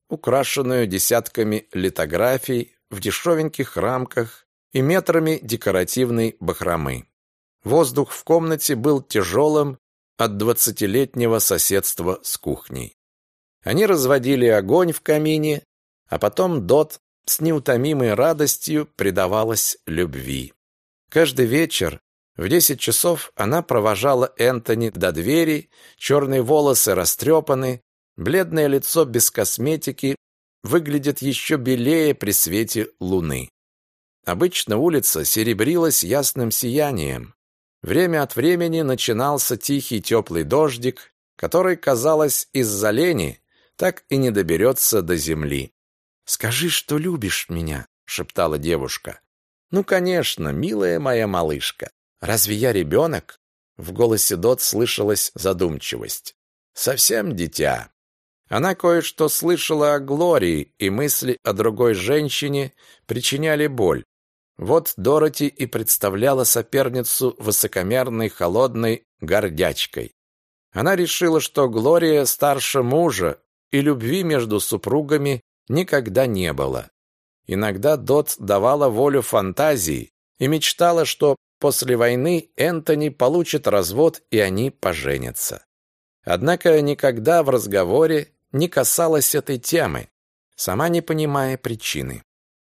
украшенную десятками литографий в дешевеньких рамках и метрами декоративной бахромы. Воздух в комнате был тяжелым от двадцатилетнего соседства с кухней. Они разводили огонь в камине, а потом Дот с неутомимой радостью предавалась любви. Каждый вечер в десять часов она провожала Энтони до двери, черные волосы растрепаны, бледное лицо без косметики выглядит еще белее при свете луны. Обычно улица серебрилась ясным сиянием. Время от времени начинался тихий теплый дождик, который, казалось, из-за лени так и не доберется до земли. «Скажи, что любишь меня», — шептала девушка. «Ну, конечно, милая моя малышка. Разве я ребенок?» В голосе Дот слышалась задумчивость. «Совсем дитя». Она кое-что слышала о Глории, и мысли о другой женщине причиняли боль. Вот Дороти и представляла соперницу высокомерной, холодной гордячкой. Она решила, что Глория старше мужа, и любви между супругами никогда не было. Иногда Дот давала волю фантазии и мечтала, что после войны Энтони получит развод и они поженятся. Однако никогда в разговоре не касалась этой темы, сама не понимая причины.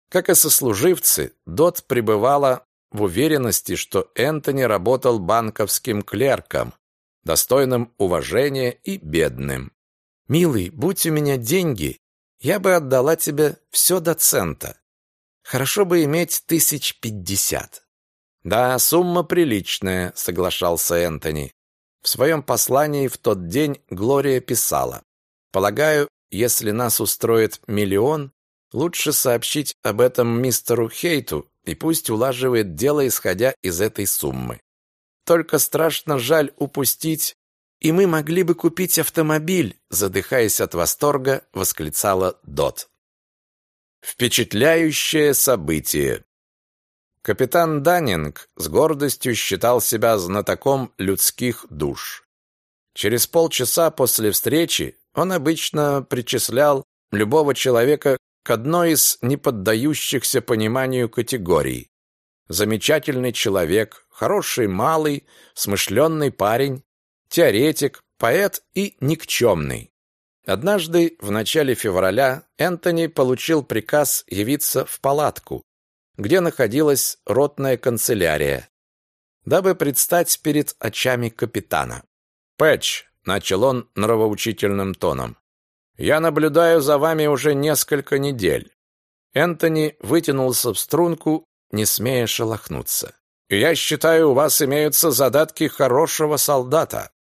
Как и сослуживцы, Дот пребывала в уверенности, что Энтони работал банковским клерком, достойным уважения и бедным. «Милый, будь у меня деньги, я бы отдала тебе все до цента. Хорошо бы иметь тысяч пятьдесят». «Да, сумма приличная», — соглашался Энтони. В своем послании в тот день Глория писала, «Полагаю, если нас устроит миллион, лучше сообщить об этом мистеру Хейту, и пусть улаживает дело, исходя из этой суммы. Только страшно жаль упустить и мы могли бы купить автомобиль, задыхаясь от восторга, восклицала Дот. Впечатляющее событие. Капитан Даннинг с гордостью считал себя знатоком людских душ. Через полчаса после встречи он обычно причислял любого человека к одной из неподдающихся пониманию категорий. Замечательный человек, хороший малый, смышленный парень, теоретик, поэт и никчемный. Однажды в начале февраля Энтони получил приказ явиться в палатку, где находилась ротная канцелярия, дабы предстать перед очами капитана. «Пэтч», — начал он нравоучительным тоном, — «я наблюдаю за вами уже несколько недель». Энтони вытянулся в струнку, не смея шелохнуться. «Я считаю, у вас имеются задатки хорошего солдата.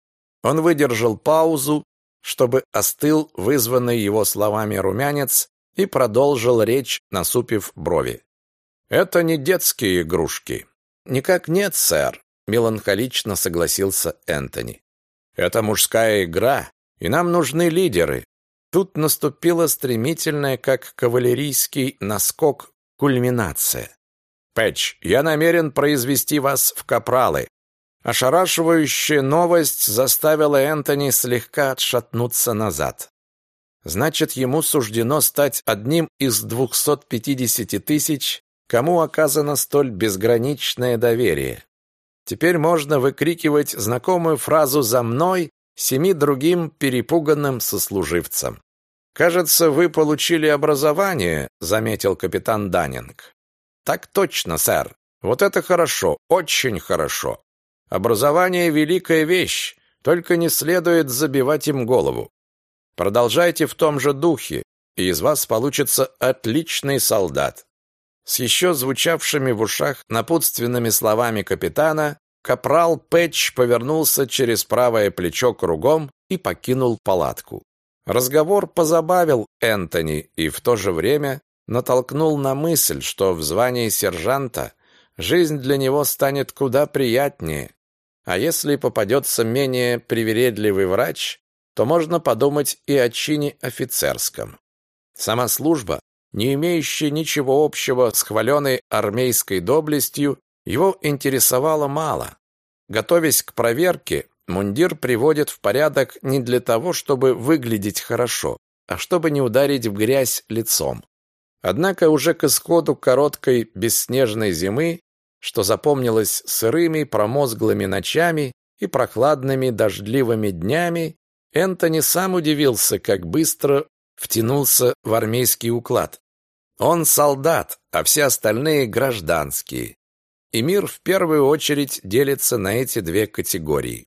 Он выдержал паузу, чтобы остыл вызванный его словами румянец и продолжил речь, насупив брови. «Это не детские игрушки». «Никак нет, сэр», — меланхолично согласился Энтони. «Это мужская игра, и нам нужны лидеры». Тут наступила стремительная, как кавалерийский наскок, кульминация. «Пэтч, я намерен произвести вас в капралы. Ошарашивающая новость заставила Энтони слегка отшатнуться назад. Значит, ему суждено стать одним из 250 тысяч, кому оказано столь безграничное доверие. Теперь можно выкрикивать знакомую фразу «за мной» семи другим перепуганным сослуживцам. «Кажется, вы получили образование», — заметил капитан Даннинг. «Так точно, сэр. Вот это хорошо, очень хорошо. Образование – великая вещь, только не следует забивать им голову. Продолжайте в том же духе, и из вас получится отличный солдат. С еще звучавшими в ушах напутственными словами капитана, капрал Пэтч повернулся через правое плечо кругом и покинул палатку. Разговор позабавил Энтони и в то же время натолкнул на мысль, что в звании сержанта жизнь для него станет куда приятнее. А если попадется менее привередливый врач, то можно подумать и о чине офицерском. Сама служба не имеющий ничего общего с хваленой армейской доблестью, его интересовало мало. Готовясь к проверке, мундир приводят в порядок не для того, чтобы выглядеть хорошо, а чтобы не ударить в грязь лицом. Однако уже к исходу короткой бесснежной зимы, что запомнилось сырыми промозглыми ночами и прохладными дождливыми днями, Энтони сам удивился, как быстро втянулся в армейский уклад. Он солдат, а все остальные гражданские. И мир в первую очередь делится на эти две категории.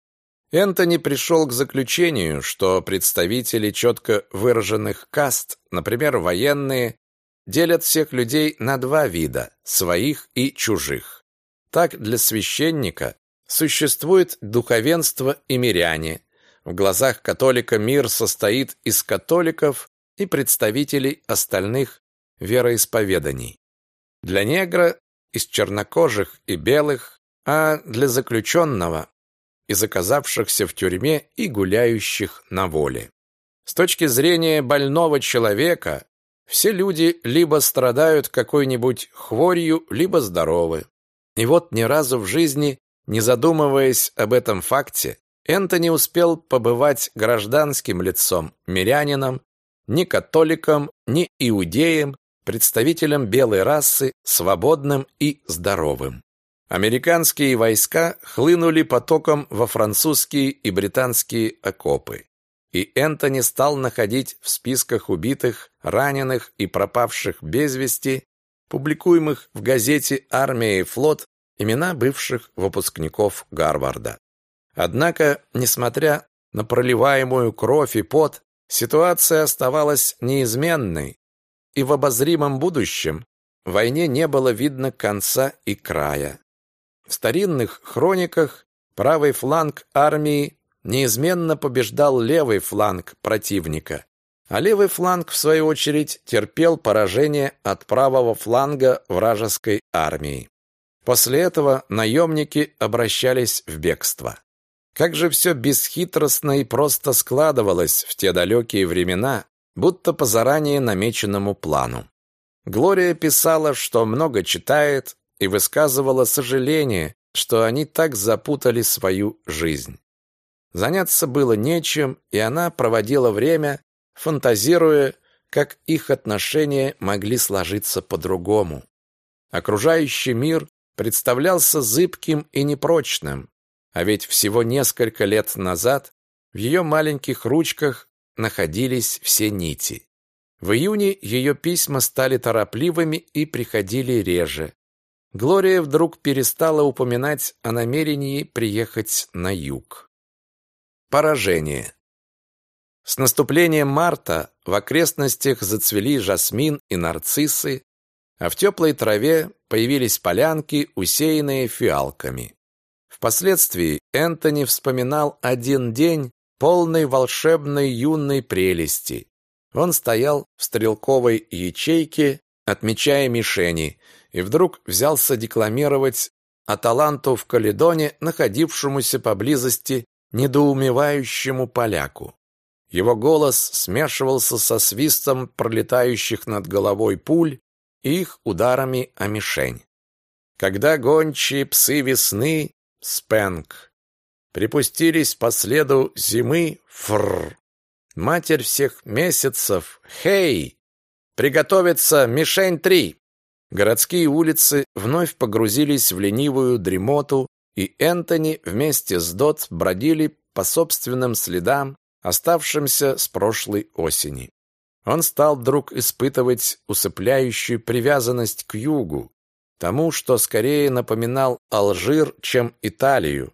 Энтони пришел к заключению, что представители четко выраженных каст, например, военные, делят всех людей на два вида – своих и чужих. Так для священника существует духовенство и миряне. В глазах католика мир состоит из католиков и представителей остальных вероисповеданий. Для негра из чернокожих и белых, а для заключенного из оказавшихся в тюрьме и гуляющих на воле. С точки зрения больного человека, все люди либо страдают какой-нибудь хворью, либо здоровы. И вот ни разу в жизни, не задумываясь об этом факте, Энтони успел побывать гражданским лицом, мирянином ни католиком, ни иудеем, представителем белой расы, свободным и здоровым. Американские войска хлынули потоком во французские и британские окопы. И Энтони стал находить в списках убитых, раненых и пропавших без вести, публикуемых в газете «Армия и флот», имена бывших выпускников Гарварда. Однако, несмотря на проливаемую кровь и пот, Ситуация оставалась неизменной, и в обозримом будущем войне не было видно конца и края. В старинных хрониках правый фланг армии неизменно побеждал левый фланг противника, а левый фланг, в свою очередь, терпел поражение от правого фланга вражеской армии. После этого наемники обращались в бегство. Как же все бесхитростно и просто складывалось в те далекие времена, будто по заранее намеченному плану. Глория писала, что много читает, и высказывала сожаление, что они так запутали свою жизнь. Заняться было нечем, и она проводила время, фантазируя, как их отношения могли сложиться по-другому. Окружающий мир представлялся зыбким и непрочным, а ведь всего несколько лет назад в ее маленьких ручках находились все нити. В июне ее письма стали торопливыми и приходили реже. Глория вдруг перестала упоминать о намерении приехать на юг. Поражение. С наступлением марта в окрестностях зацвели жасмин и нарциссы, а в теплой траве появились полянки, усеянные фиалками. Впоследствии Энтони вспоминал один день, полный волшебной юной прелести. Он стоял в стрелковой ячейке, отмечая мишени, и вдруг взялся декламировать о таланту в Каледоне, находившемуся поблизости недоумевающему поляку. Его голос смешивался со свистом пролетающих над головой пуль и их ударами о мишень. Когда гончие псы весны Спэнк. Припустились по следу зимы, фр. Матерь всех месяцев, хей! Приготовиться, мишень три! Городские улицы вновь погрузились в ленивую дремоту, и Энтони вместе с Дот бродили по собственным следам, оставшимся с прошлой осени. Он стал вдруг испытывать усыпляющую привязанность к югу, тому, что скорее напоминал Алжир, чем Италию,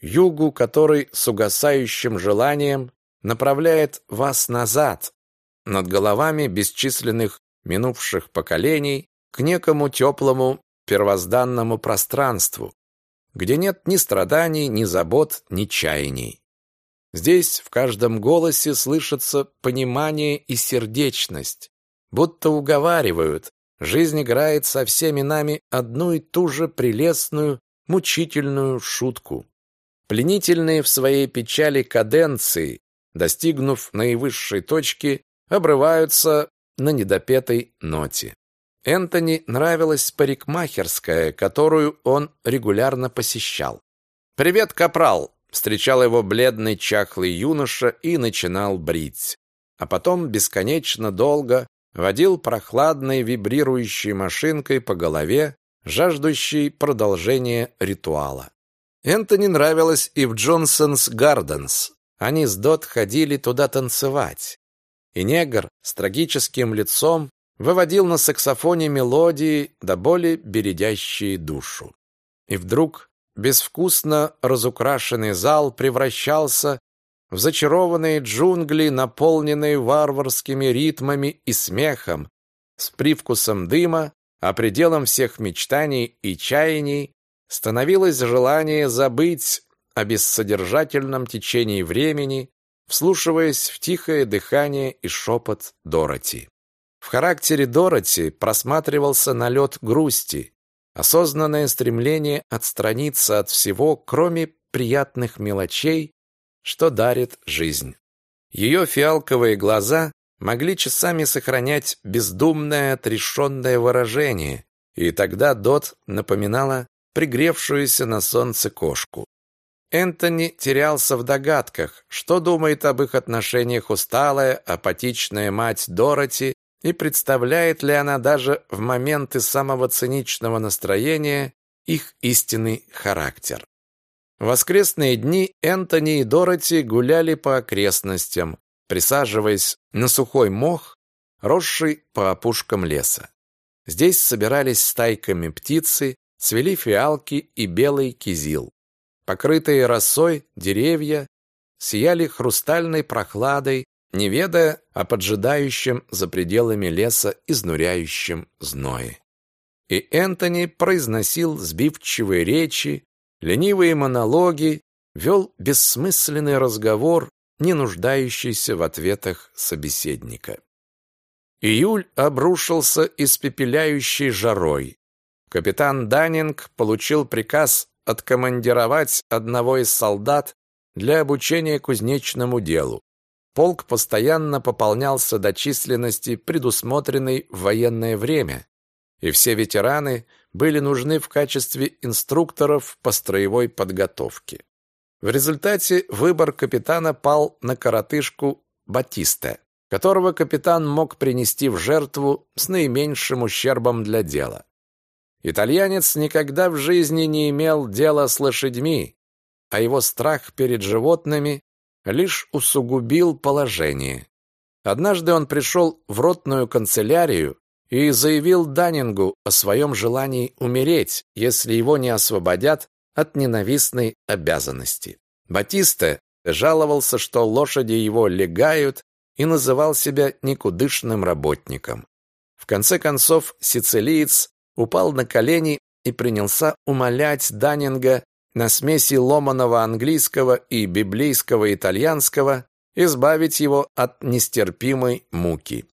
югу, который с угасающим желанием направляет вас назад, над головами бесчисленных минувших поколений, к некому теплому первозданному пространству, где нет ни страданий, ни забот, ни чаяний. Здесь в каждом голосе слышится понимание и сердечность, будто уговаривают, жизнь играет со всеми нами одну и ту же прелестную, мучительную шутку. Пленительные в своей печали каденции, достигнув наивысшей точки, обрываются на недопетой ноте. Энтони нравилась парикмахерская, которую он регулярно посещал. «Привет, капрал!» Встречал его бледный чахлый юноша и начинал брить. А потом бесконечно долго водил прохладной вибрирующей машинкой по голове, жаждущей продолжения ритуала. Энтони нравилось и в Джонсонс Гарденс. Они с Дот ходили туда танцевать. И негр с трагическим лицом выводил на саксофоне мелодии, до боли бередящие душу. И вдруг безвкусно разукрашенный зал превращался в зачарованные джунгли, наполненные варварскими ритмами и смехом, с привкусом дыма, а пределом всех мечтаний и чаяний становилось желание забыть о бессодержательном течении времени, вслушиваясь в тихое дыхание и шепот Дороти. В характере Дороти просматривался налет грусти, осознанное стремление отстраниться от всего, кроме приятных мелочей, что дарит жизнь. Ее фиалковые глаза могли часами сохранять бездумное отрешенное выражение, и тогда Дот напоминала пригревшуюся на солнце кошку. Энтони терялся в догадках, что думает об их отношениях усталая, апатичная мать Дороти и представляет ли она даже в моменты самого циничного настроения их истинный характер. В воскресные дни Энтони и Дороти гуляли по окрестностям, присаживаясь на сухой мох, росший по опушкам леса. Здесь собирались стайками птицы, цвели фиалки и белый кизил. Покрытые росой деревья сияли хрустальной прохладой не ведая о поджидающем за пределами леса изнуряющем зное. И Энтони произносил сбивчивые речи, ленивые монологи, вел бессмысленный разговор, не нуждающийся в ответах собеседника. Июль обрушился испепеляющей жарой. Капитан Даннинг получил приказ откомандировать одного из солдат для обучения кузнечному делу. Полк постоянно пополнялся до численности, предусмотренной в военное время, и все ветераны были нужны в качестве инструкторов по строевой подготовке. В результате выбор капитана пал на коротышку Батиста, которого капитан мог принести в жертву с наименьшим ущербом для дела. Итальянец никогда в жизни не имел дела с лошадьми, а его страх перед животными лишь усугубил положение. Однажды он пришел в ротную канцелярию и заявил Даннингу о своем желании умереть, если его не освободят от ненавистной обязанности. Батиста жаловался, что лошади его легают и называл себя никудышным работником. В конце концов сицилиец упал на колени и принялся умолять Даннинга на смеси ломаного английского и библейского итальянского избавить его от нестерпимой муки.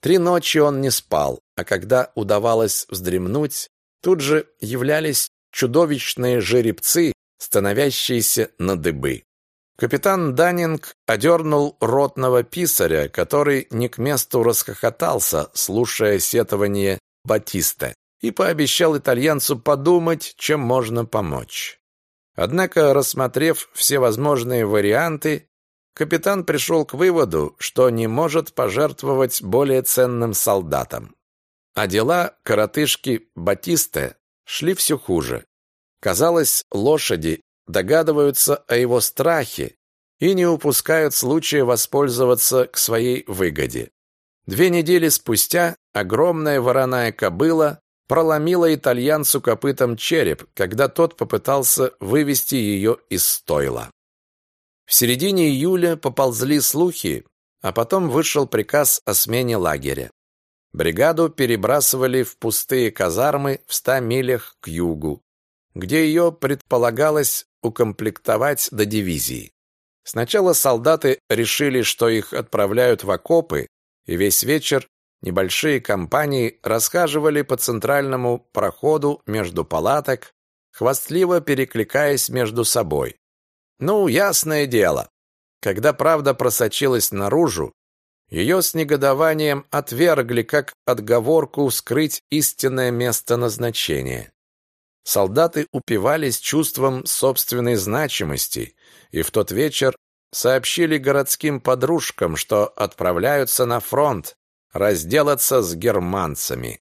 Три ночи он не спал, а когда удавалось вздремнуть, тут же являлись чудовищные жеребцы, становящиеся на дыбы. Капитан Даннинг одернул ротного писаря, который не к месту расхохотался, слушая сетование Батиста, и пообещал итальянцу подумать, чем можно помочь. Однако, рассмотрев все возможные варианты, капитан пришел к выводу, что не может пожертвовать более ценным солдатом. А дела коротышки Батисте шли все хуже. Казалось, лошади догадываются о его страхе и не упускают случая воспользоваться к своей выгоде. Две недели спустя огромная вороная кобыла проломила итальянцу копытом череп, когда тот попытался вывести ее из стойла. В середине июля поползли слухи, а потом вышел приказ о смене лагеря. Бригаду перебрасывали в пустые казармы в ста милях к югу, где ее предполагалось укомплектовать до дивизии. Сначала солдаты решили, что их отправляют в окопы, и весь вечер небольшие компании расхаживали по центральному проходу между палаток, хвастливо перекликаясь между собой. Ну, ясное дело. Когда правда просочилась наружу, ее с негодованием отвергли как отговорку скрыть истинное место назначения. Солдаты упивались чувством собственной значимости и в тот вечер сообщили городским подружкам, что отправляются на фронт разделаться с германцами.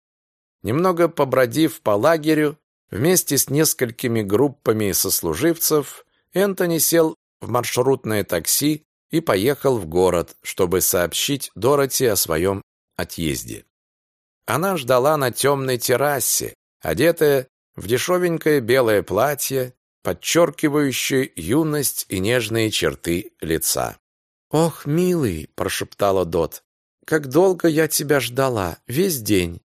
Немного побродив по лагерю, вместе с несколькими группами сослуживцев, Энтони сел в маршрутное такси и поехал в город, чтобы сообщить Дороти о своем отъезде. Она ждала на темной террасе, одетая в дешевенькое белое платье, подчеркивающее юность и нежные черты лица. «Ох, милый!» – прошептала Дот. «Как долго я тебя ждала, весь день.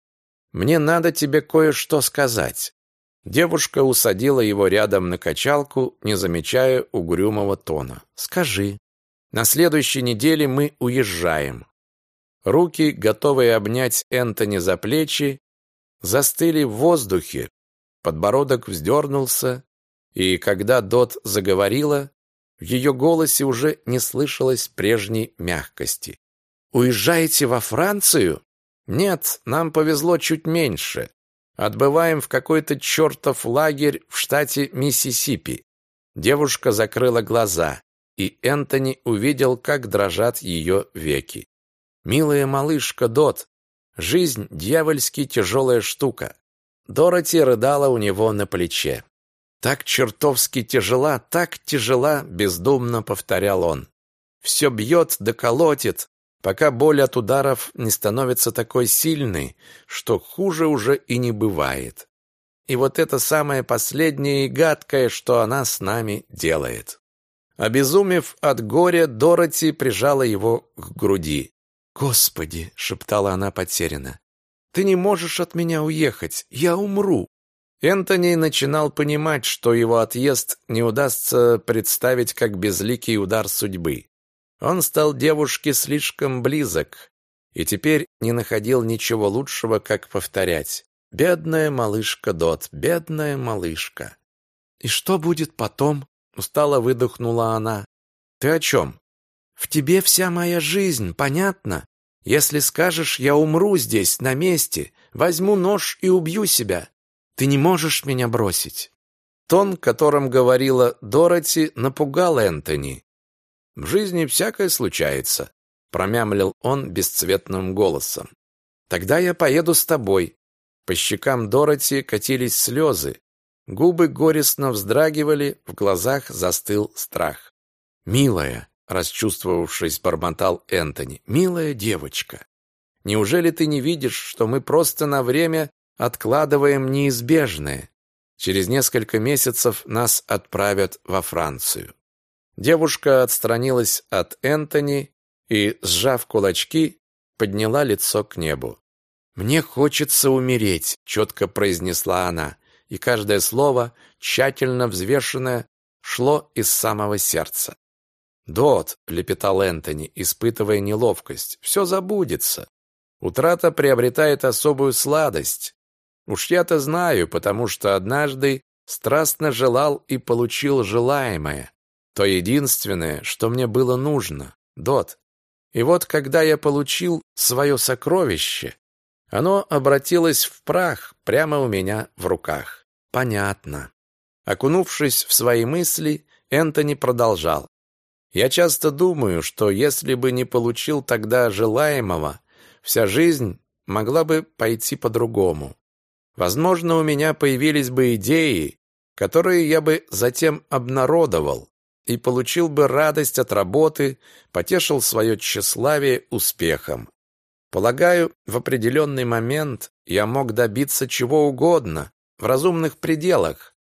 Мне надо тебе кое-что сказать». Девушка усадила его рядом на качалку, не замечая угрюмого тона. «Скажи». «На следующей неделе мы уезжаем». Руки, готовые обнять Энтони за плечи, застыли в воздухе, подбородок вздернулся, и когда Дот заговорила, в ее голосе уже не слышалось прежней мягкости. «Уезжаете во Францию?» «Нет, нам повезло чуть меньше. Отбываем в какой-то чертов лагерь в штате Миссисипи». Девушка закрыла глаза, и Энтони увидел, как дрожат ее веки. «Милая малышка Дот, жизнь дьявольски тяжелая штука. Дороти рыдала у него на плече. «Так чертовски тяжела, так тяжела!» — бездумно повторял он. «Все бьет да колотит, пока боль от ударов не становится такой сильной, что хуже уже и не бывает. И вот это самое последнее и гадкое, что она с нами делает». Обезумев от горя, Дороти прижала его к груди. «Господи!» — шептала она потерянно. Ты не можешь от меня уехать. Я умру. Энтони начинал понимать, что его отъезд не удастся представить как безликий удар судьбы. Он стал девушке слишком близок и теперь не находил ничего лучшего, как повторять: "Бедная малышка Дот, бедная малышка". И что будет потом? устало выдохнула она. Ты о чем? В тебе вся моя жизнь, понятно? Если скажешь, я умру здесь, на месте, возьму нож и убью себя. Ты не можешь меня бросить. Тон, которым говорила Дороти, напугал Энтони. В жизни всякое случается, промямлил он бесцветным голосом. Тогда я поеду с тобой. По щекам Дороти катились слезы. Губы горестно вздрагивали, в глазах застыл страх. Милая, расчувствовавшись, бормотал Энтони. Милая девочка, неужели ты не видишь, что мы просто на время откладываем неизбежное? Через несколько месяцев нас отправят во Францию. Девушка отстранилась от Энтони и, сжав кулачки, подняла лицо к небу. «Мне хочется умереть», — четко произнесла она, и каждое слово, тщательно взвешенное, шло из самого сердца. «Дот», — лепетал Энтони, испытывая неловкость, — «все забудется. Утрата приобретает особую сладость. Уж я-то знаю, потому что однажды страстно желал и получил желаемое. То единственное, что мне было нужно, Дот. И вот когда я получил свое сокровище, оно обратилось в прах прямо у меня в руках. Понятно. Окунувшись в свои мысли, Энтони продолжал. Я часто думаю, что если бы не получил тогда желаемого, вся жизнь могла бы пойти по-другому. Возможно, у меня появились бы идеи, которые я бы затем обнародовал и получил бы радость от работы, потешил свое тщеславие успехом. Полагаю, в определенный момент я мог добиться чего угодно, в разумных пределах,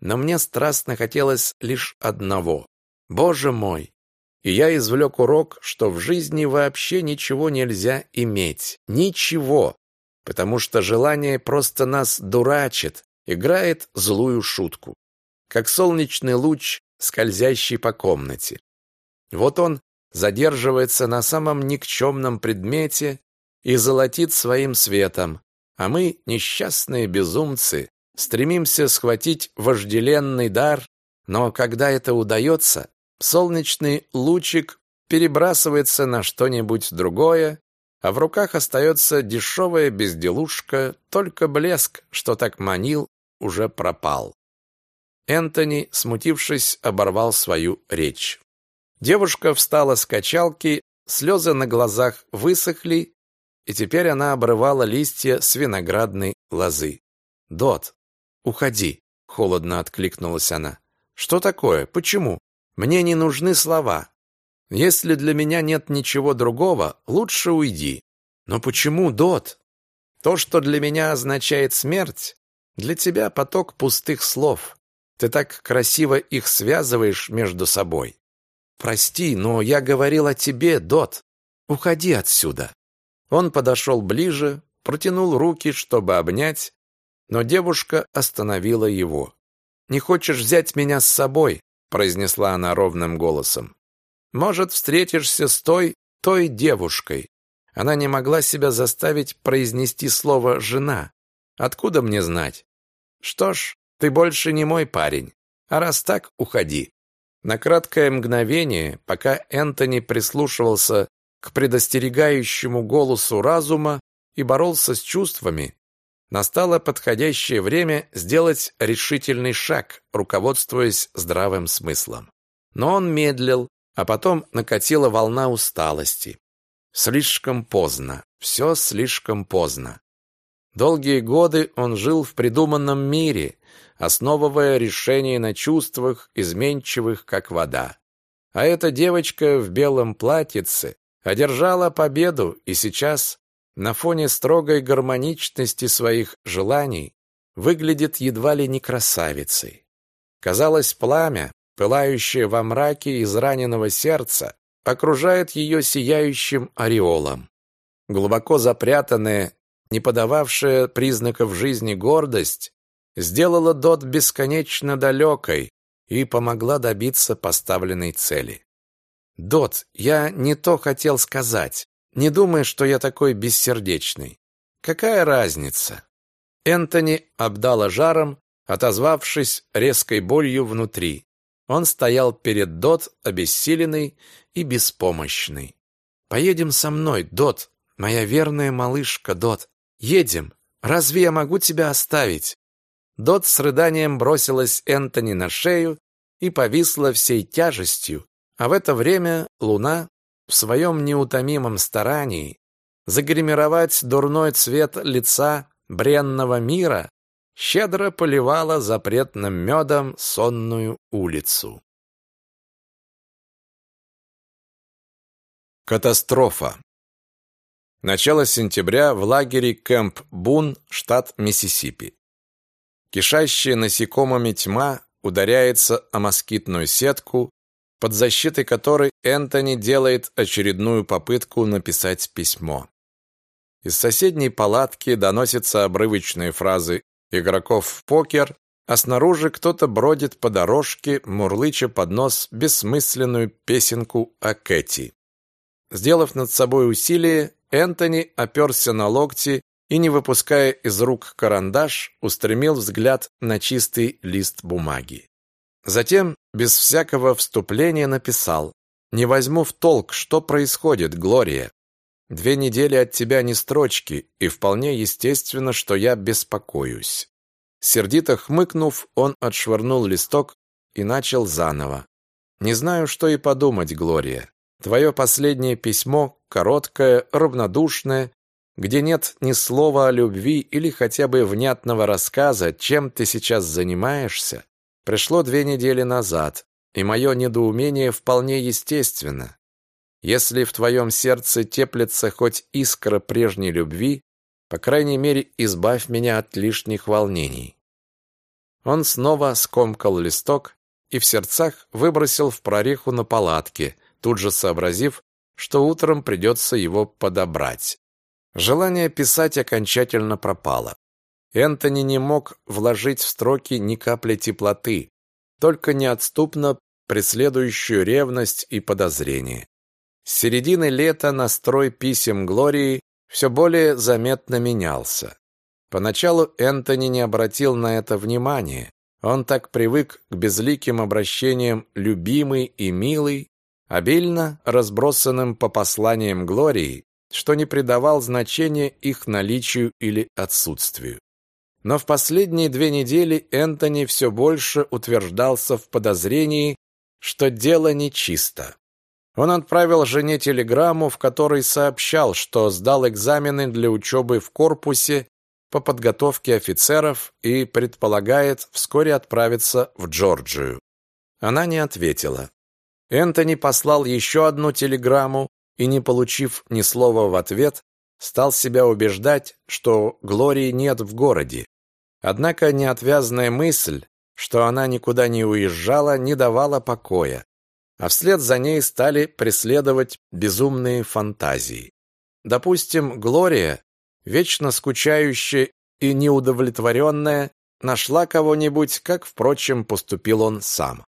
но мне страстно хотелось лишь одного. Боже мой, и я извлек урок, что в жизни вообще ничего нельзя иметь. Ничего. потому что желание просто нас дурачит, играет злую шутку, как солнечный луч, скользящий по комнате. Вот он задерживается на самом никчемном предмете и золотит своим светом, а мы, несчастные безумцы, стремимся схватить вожделенный дар, но когда это удается, солнечный лучик перебрасывается на что-нибудь другое, а в руках остается дешевая безделушка, только блеск, что так манил, уже пропал. Энтони, смутившись, оборвал свою речь. Девушка встала с качалки, слезы на глазах высохли, и теперь она обрывала листья с виноградной лозы. «Дот, уходи», — холодно откликнулась она. «Что такое? Почему? Мне не нужны слова. Если для меня нет ничего другого, лучше уйди. Но почему, Дот? То, что для меня означает смерть, для тебя поток пустых слов. Ты так красиво их связываешь между собой. Прости, но я говорил о тебе, Дот. Уходи отсюда. Он подошел ближе, протянул руки, чтобы обнять, но девушка остановила его. «Не хочешь взять меня с собой?» произнесла она ровным голосом. «Может, встретишься с той, той девушкой». Она не могла себя заставить произнести слово «жена». Откуда мне знать? Что ж, ты больше не мой парень. А раз так, уходи. На краткое мгновение, пока Энтони прислушивался к предостерегающему голосу разума и боролся с чувствами, настало подходящее время сделать решительный шаг, руководствуясь здравым смыслом. Но он медлил, а потом накатила волна усталости. Слишком поздно, все слишком поздно. Долгие годы он жил в придуманном мире, основывая решения на чувствах, изменчивых, как вода. А эта девочка в белом платьице одержала победу и сейчас, на фоне строгой гармоничности своих желаний, выглядит едва ли не красавицей. Казалось, пламя, пылающее во мраке из раненого сердца, окружает ее сияющим ореолом. Глубоко запрятанная, не подававшая признаков жизни гордость, сделала Дот бесконечно далекой и помогла добиться поставленной цели. Дот, я не то хотел сказать. Не думай, что я такой бессердечный. Какая разница? Энтони обдала жаром, отозвавшись резкой болью внутри. Он стоял перед Дот, обессиленный и беспомощный. «Поедем со мной, Дот, моя верная малышка, Дот. Едем. Разве я могу тебя оставить?» Дот с рыданием бросилась Энтони на шею и повисла всей тяжестью, а в это время луна в своем неутомимом старании загримировать дурной цвет лица бренного мира щедро поливала запретным медом сонную улицу. Катастрофа. Начало сентября в лагере Кэмп Бун, штат Миссисипи. Кишащая насекомыми тьма ударяется о москитную сетку, под защитой которой Энтони делает очередную попытку написать письмо. Из соседней палатки доносятся обрывочные фразы игроков в покер, а снаружи кто-то бродит по дорожке, мурлыча под нос бессмысленную песенку о Кэти. Сделав над собой усилие, Энтони оперся на локти и, не выпуская из рук карандаш, устремил взгляд на чистый лист бумаги. Затем, без всякого вступления, написал «Не возьму в толк, что происходит, Глория. Две недели от тебя ни строчки, и вполне естественно, что я беспокоюсь». Сердито хмыкнув, он отшвырнул листок и начал заново. «Не знаю, что и подумать, Глория. Твое последнее письмо, короткое, равнодушное, где нет ни слова о любви или хотя бы внятного рассказа, чем ты сейчас занимаешься, пришло две недели назад, и мое недоумение вполне естественно. Если в твоем сердце теплится хоть искра прежней любви, по крайней мере, избавь меня от лишних волнений. Он снова скомкал листок и в сердцах выбросил в прореху на палатке, тут же сообразив, что утром придется его подобрать. Желание писать окончательно пропало. Энтони не мог вложить в строки ни капли теплоты, только неотступно преследующую ревность и подозрение. С середины лета настрой писем Глории все более заметно менялся. Поначалу Энтони не обратил на это внимания. Он так привык к безликим обращениям «любимый» и «милый», обильно разбросанным по посланиям Глории, что не придавал значения их наличию или отсутствию. Но в последние две недели Энтони все больше утверждался в подозрении, что дело нечисто. Он отправил жене телеграмму, в которой сообщал, что сдал экзамены для учебы в корпусе по подготовке офицеров и предполагает вскоре отправиться в Джорджию. Она не ответила. Энтони послал еще одну телеграмму и, не получив ни слова в ответ, стал себя убеждать, что Глории нет в городе. Однако неотвязная мысль, что она никуда не уезжала, не давала покоя а вслед за ней стали преследовать безумные фантазии. Допустим, Глория, вечно скучающая и неудовлетворенная, нашла кого-нибудь, как, впрочем, поступил он сам.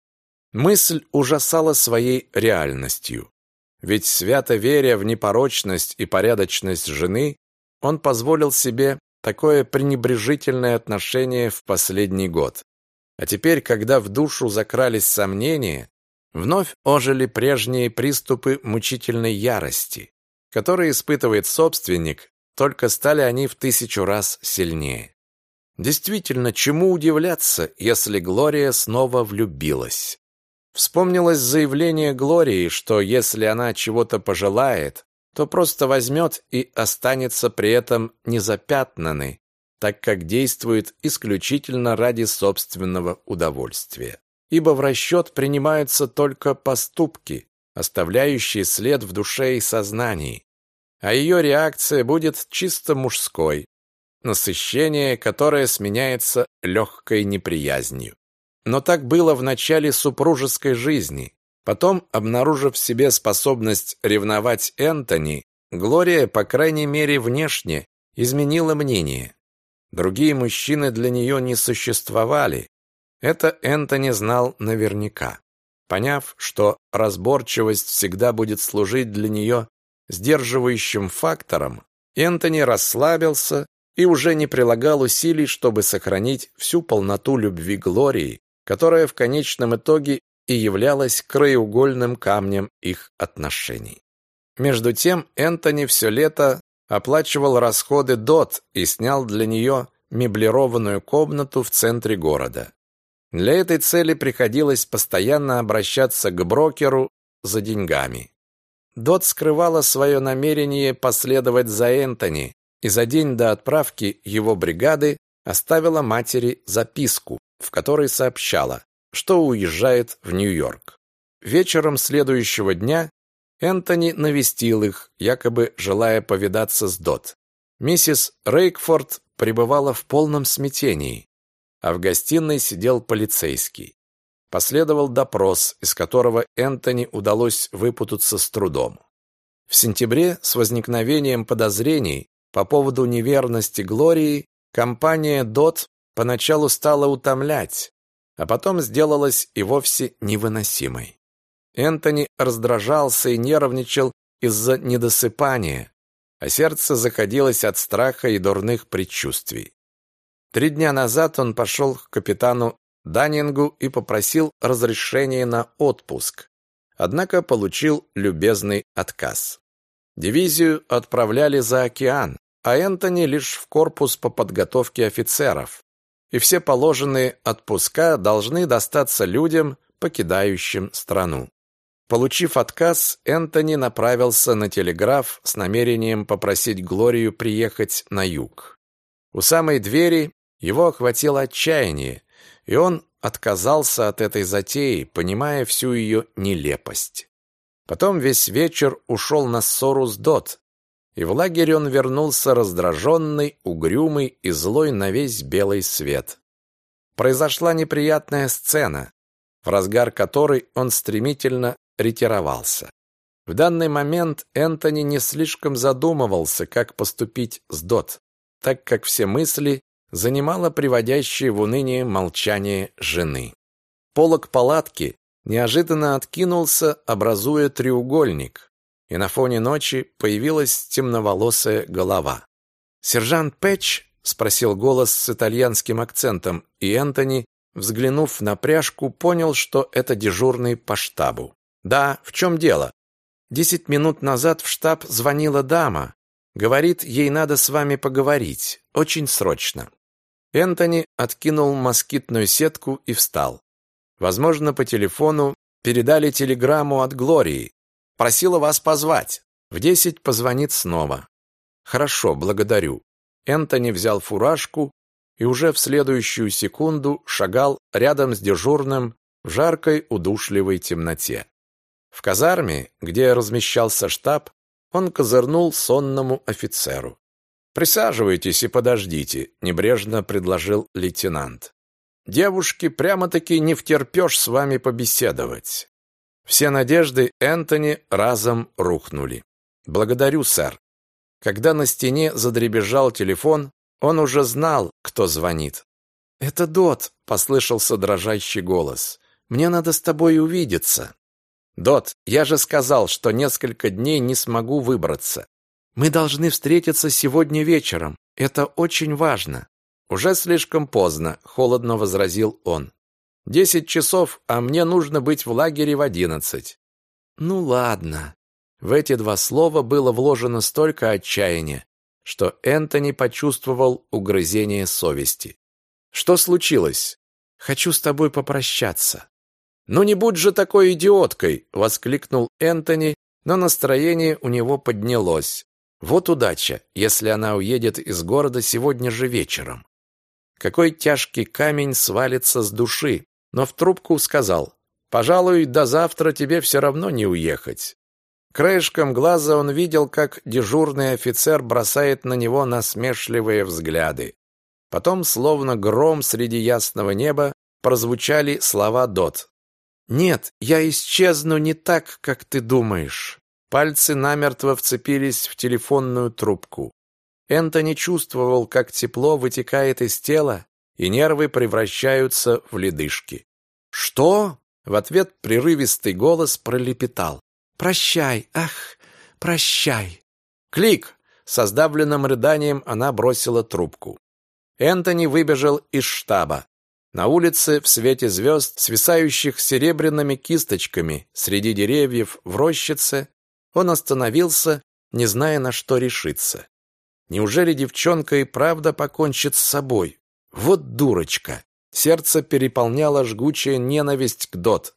Мысль ужасала своей реальностью. Ведь свято веря в непорочность и порядочность жены, он позволил себе такое пренебрежительное отношение в последний год. А теперь, когда в душу закрались сомнения, Вновь ожили прежние приступы мучительной ярости, которые испытывает собственник, только стали они в тысячу раз сильнее. Действительно, чему удивляться, если Глория снова влюбилась? Вспомнилось заявление Глории, что если она чего-то пожелает, то просто возьмет и останется при этом незапятнанной, так как действует исключительно ради собственного удовольствия ибо в расчет принимаются только поступки, оставляющие след в душе и сознании, а ее реакция будет чисто мужской, насыщение, которое сменяется легкой неприязнью. Но так было в начале супружеской жизни. Потом, обнаружив в себе способность ревновать Энтони, Глория, по крайней мере внешне, изменила мнение. Другие мужчины для нее не существовали, это Энтони знал наверняка. Поняв, что разборчивость всегда будет служить для нее сдерживающим фактором, Энтони расслабился и уже не прилагал усилий, чтобы сохранить всю полноту любви Глории, которая в конечном итоге и являлась краеугольным камнем их отношений. Между тем Энтони все лето оплачивал расходы ДОТ и снял для нее меблированную комнату в центре города. Для этой цели приходилось постоянно обращаться к брокеру за деньгами. Дот скрывала свое намерение последовать за Энтони и за день до отправки его бригады оставила матери записку, в которой сообщала, что уезжает в Нью-Йорк. Вечером следующего дня Энтони навестил их, якобы желая повидаться с Дот. Миссис Рейкфорд пребывала в полном смятении а в гостиной сидел полицейский. Последовал допрос, из которого Энтони удалось выпутаться с трудом. В сентябре с возникновением подозрений по поводу неверности Глории компания ДОТ поначалу стала утомлять, а потом сделалась и вовсе невыносимой. Энтони раздражался и нервничал из-за недосыпания, а сердце заходилось от страха и дурных предчувствий. Три дня назад он пошел к капитану Даннингу и попросил разрешения на отпуск. Однако получил любезный отказ. Дивизию отправляли за океан, а Энтони лишь в корпус по подготовке офицеров. И все положенные отпуска должны достаться людям, покидающим страну. Получив отказ, Энтони направился на телеграф с намерением попросить Глорию приехать на юг. У самой двери его охватило отчаяние, и он отказался от этой затеи, понимая всю ее нелепость. Потом весь вечер ушел на ссору с Дот, и в лагерь он вернулся раздраженный, угрюмый и злой на весь белый свет. Произошла неприятная сцена, в разгар которой он стремительно ретировался. В данный момент Энтони не слишком задумывался, как поступить с Дот, так как все мысли занимало приводящее в уныние молчание жены. Полок палатки неожиданно откинулся, образуя треугольник, и на фоне ночи появилась темноволосая голова. «Сержант Пэтч?» — спросил голос с итальянским акцентом, и Энтони, взглянув на пряжку, понял, что это дежурный по штабу. «Да, в чем дело?» «Десять минут назад в штаб звонила дама. Говорит, ей надо с вами поговорить. Очень срочно». Энтони откинул москитную сетку и встал. Возможно, по телефону передали телеграмму от Глории. Просила вас позвать. В десять позвонит снова. Хорошо, благодарю. Энтони взял фуражку и уже в следующую секунду шагал рядом с дежурным в жаркой удушливой темноте. В казарме, где размещался штаб, он козырнул сонному офицеру. «Присаживайтесь и подождите», — небрежно предложил лейтенант. «Девушки, прямо-таки не втерпешь с вами побеседовать». Все надежды Энтони разом рухнули. «Благодарю, сэр». Когда на стене задребезжал телефон, он уже знал, кто звонит. «Это Дот», — послышался дрожащий голос. «Мне надо с тобой увидеться». «Дот, я же сказал, что несколько дней не смогу выбраться. Мы должны встретиться сегодня вечером. Это очень важно. Уже слишком поздно, холодно возразил он. Десять часов, а мне нужно быть в лагере в одиннадцать. Ну ладно. В эти два слова было вложено столько отчаяния, что Энтони почувствовал угрызение совести. Что случилось? Хочу с тобой попрощаться. Ну не будь же такой идиоткой, воскликнул Энтони, но настроение у него поднялось. Вот удача, если она уедет из города сегодня же вечером. Какой тяжкий камень свалится с души, но в трубку сказал, «Пожалуй, до завтра тебе все равно не уехать». Краешком глаза он видел, как дежурный офицер бросает на него насмешливые взгляды. Потом, словно гром среди ясного неба, прозвучали слова Дот. «Нет, я исчезну не так, как ты думаешь. Пальцы намертво вцепились в телефонную трубку. Энтони чувствовал, как тепло вытекает из тела, и нервы превращаются в ледышки. «Что?» — в ответ прерывистый голос пролепетал. «Прощай, ах, прощай!» «Клик!» — со сдавленным рыданием она бросила трубку. Энтони выбежал из штаба. На улице, в свете звезд, свисающих серебряными кисточками, среди деревьев, в рощице, он остановился, не зная, на что решиться. Неужели девчонка и правда покончит с собой? Вот дурочка! Сердце переполняло жгучая ненависть к Дот.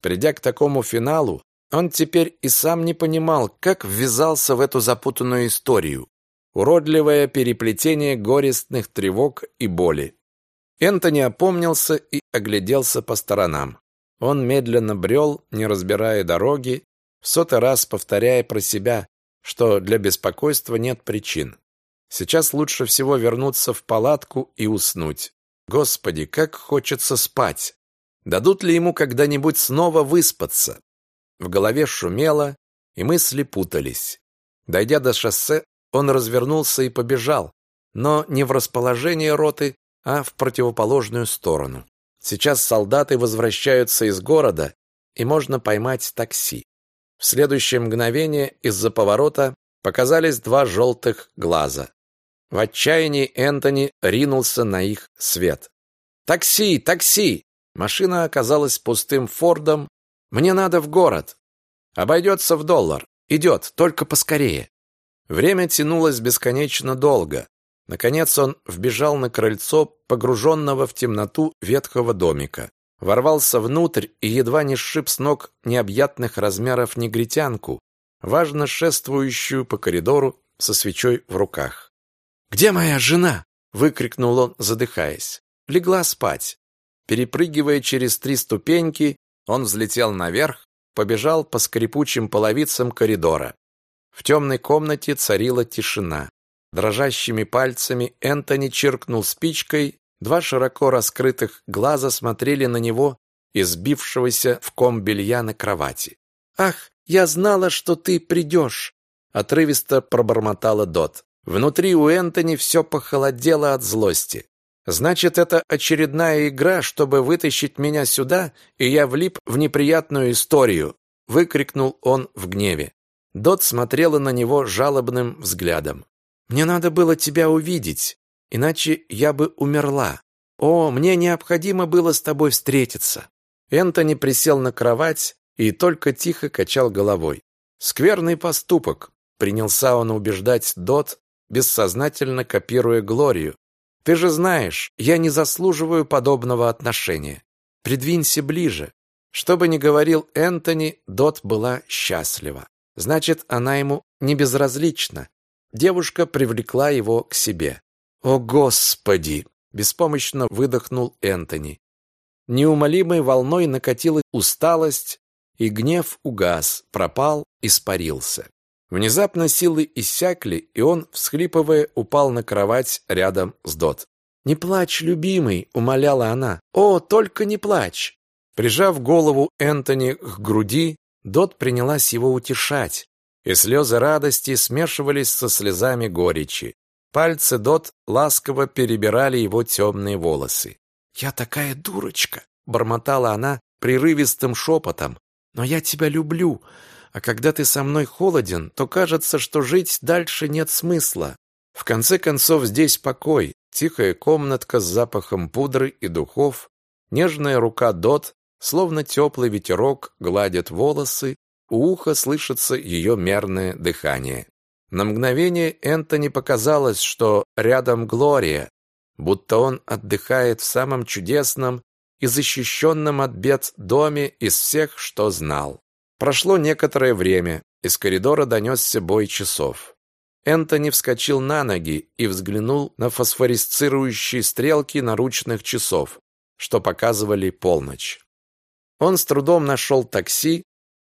Придя к такому финалу, он теперь и сам не понимал, как ввязался в эту запутанную историю. Уродливое переплетение горестных тревог и боли. Энтони опомнился и огляделся по сторонам. Он медленно брел, не разбирая дороги, в сотый раз повторяя про себя, что для беспокойства нет причин. Сейчас лучше всего вернуться в палатку и уснуть. Господи, как хочется спать! Дадут ли ему когда-нибудь снова выспаться? В голове шумело, и мысли путались. Дойдя до шоссе, он развернулся и побежал, но не в расположение роты, а в противоположную сторону. Сейчас солдаты возвращаются из города, и можно поймать такси. В следующее мгновение из-за поворота показались два желтых глаза. В отчаянии Энтони ринулся на их свет. «Такси! Такси!» Машина оказалась пустым Фордом. «Мне надо в город!» «Обойдется в доллар. Идет, только поскорее!» Время тянулось бесконечно долго. Наконец он вбежал на крыльцо погруженного в темноту ветхого домика ворвался внутрь и едва не сшиб с ног необъятных размеров негритянку, важно шествующую по коридору со свечой в руках. «Где моя жена?» — выкрикнул он, задыхаясь. Легла спать. Перепрыгивая через три ступеньки, он взлетел наверх, побежал по скрипучим половицам коридора. В темной комнате царила тишина. Дрожащими пальцами Энтони чиркнул спичкой Два широко раскрытых глаза смотрели на него, избившегося в ком белья на кровати. Ах, я знала, что ты придешь!» Отрывисто пробормотала Дот. Внутри у Энтони все похолодело от злости. Значит, это очередная игра, чтобы вытащить меня сюда, и я влип в неприятную историю, выкрикнул он в гневе. Дот смотрела на него жалобным взглядом. Мне надо было тебя увидеть, иначе я бы умерла. О, мне необходимо было с тобой встретиться. Энтони присел на кровать и только тихо качал головой. Скверный поступок, принялся он убеждать Дот, бессознательно копируя Глорию, ты же знаешь, я не заслуживаю подобного отношения. Придвинься ближе. Что бы ни говорил Энтони, Дот была счастлива. Значит, она ему не безразлична. Девушка привлекла его к себе. «О, Господи!» – беспомощно выдохнул Энтони. Неумолимой волной накатила усталость, и гнев угас, пропал, испарился. Внезапно силы иссякли, и он, всхлипывая, упал на кровать рядом с Дот. «Не плачь, любимый!» — умоляла она. «О, только не плачь!» Прижав голову Энтони к груди, Дот принялась его утешать, и слезы радости смешивались со слезами горечи. Пальцы Дот ласково перебирали его темные волосы. «Я такая дурочка!» — бормотала она прерывистым шепотом. «Но я тебя люблю, а когда ты со мной холоден, то кажется, что жить дальше нет смысла. В конце концов, здесь покой, тихая комнатка с запахом пудры и духов, нежная рука Дот, словно теплый ветерок, гладит волосы, у уха слышится ее мерное дыхание. На мгновение Энтони показалось, что рядом Глория, будто он отдыхает в самом чудесном и защищенном от бед доме из всех, что знал. Прошло некоторое время, из коридора донесся бой часов. Энтони вскочил на ноги и взглянул на фосфорисцирующие стрелки наручных часов, что показывали полночь. Он с трудом нашел такси,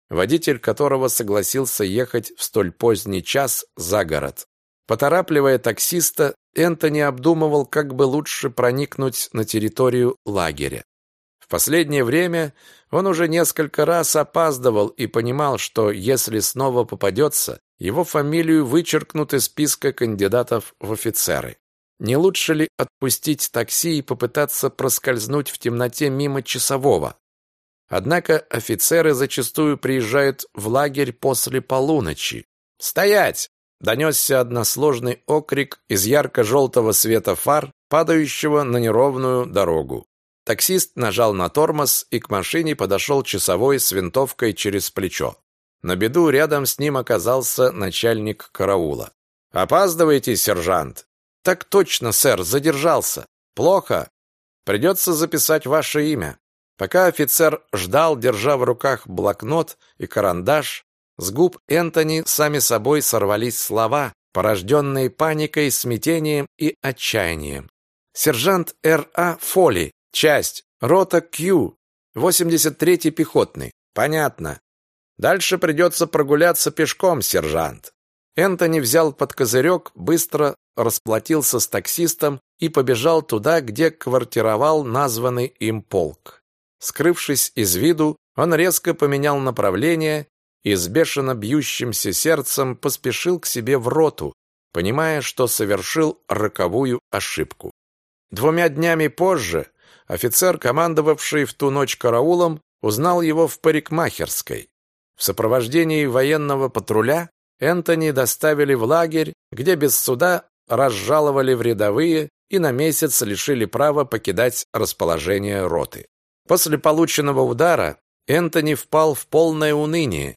водитель которого согласился ехать в столь поздний час за город. Поторапливая таксиста, Энтони обдумывал, как бы лучше проникнуть на территорию лагеря последнее время он уже несколько раз опаздывал и понимал, что если снова попадется, его фамилию вычеркнут из списка кандидатов в офицеры. Не лучше ли отпустить такси и попытаться проскользнуть в темноте мимо часового? Однако офицеры зачастую приезжают в лагерь после полуночи. «Стоять!» – донесся односложный окрик из ярко-желтого света фар, падающего на неровную дорогу. Таксист нажал на тормоз, и к машине подошел часовой с винтовкой через плечо. На беду рядом с ним оказался начальник караула. «Опаздываете, сержант?» «Так точно, сэр, задержался. Плохо. Придется записать ваше имя». Пока офицер ждал, держа в руках блокнот и карандаш, с губ Энтони сами собой сорвались слова, порожденные паникой, смятением и отчаянием. «Сержант Р.А. Фоли, Часть. Рота Q. 83-й пехотный. Понятно. Дальше придется прогуляться пешком, сержант. Энтони взял под козырек, быстро расплатился с таксистом и побежал туда, где квартировал названный им полк. Скрывшись из виду, он резко поменял направление и с бешено бьющимся сердцем поспешил к себе в роту, понимая, что совершил роковую ошибку. Двумя днями позже Офицер, командовавший в ту ночь караулом, узнал его в парикмахерской. В сопровождении военного патруля Энтони доставили в лагерь, где без суда разжаловали в рядовые и на месяц лишили права покидать расположение роты. После полученного удара Энтони впал в полное уныние,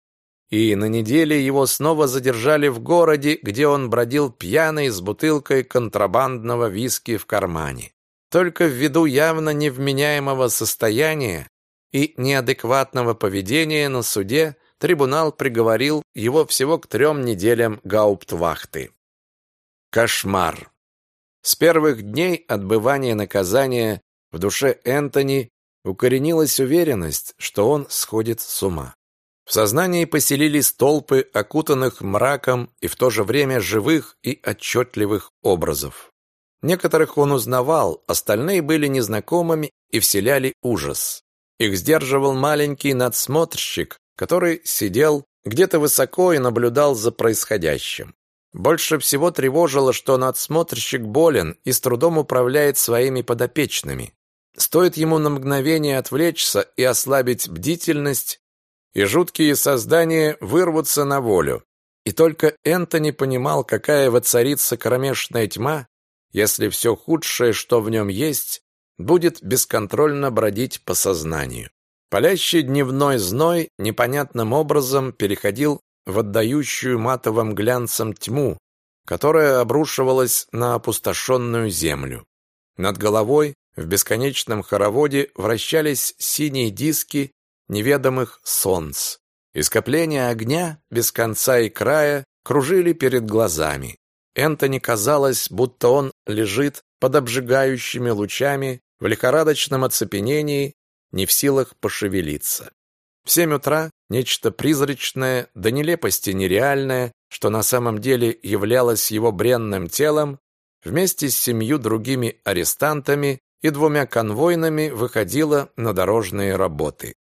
и на неделе его снова задержали в городе, где он бродил пьяный с бутылкой контрабандного виски в кармане. Только ввиду явно невменяемого состояния и неадекватного поведения на суде трибунал приговорил его всего к трем неделям гауптвахты. Кошмар. С первых дней отбывания наказания в душе Энтони укоренилась уверенность, что он сходит с ума. В сознании поселились толпы окутанных мраком и в то же время живых и отчетливых образов. Некоторых он узнавал, остальные были незнакомыми и вселяли ужас. Их сдерживал маленький надсмотрщик который сидел где-то высоко и наблюдал за происходящим. Больше всего тревожило, что надсмотрщик болен и с трудом управляет своими подопечными. Стоит ему на мгновение отвлечься и ослабить бдительность, и жуткие создания вырвутся на волю. И только Энтони понимал, какая воцарится кромешная тьма, если все худшее, что в нем есть, будет бесконтрольно бродить по сознанию. Палящий дневной зной непонятным образом переходил в отдающую матовым глянцем тьму, которая обрушивалась на опустошенную землю. Над головой в бесконечном хороводе вращались синие диски неведомых солнц. И скопления огня без конца и края кружили перед глазами. Энтони казалось, будто он лежит под обжигающими лучами в лихорадочном оцепенении, не в силах пошевелиться. В семь утра нечто призрачное, до нелепости нереальное, что на самом деле являлось его бренным телом, вместе с семью другими арестантами и двумя конвойными выходило на дорожные работы.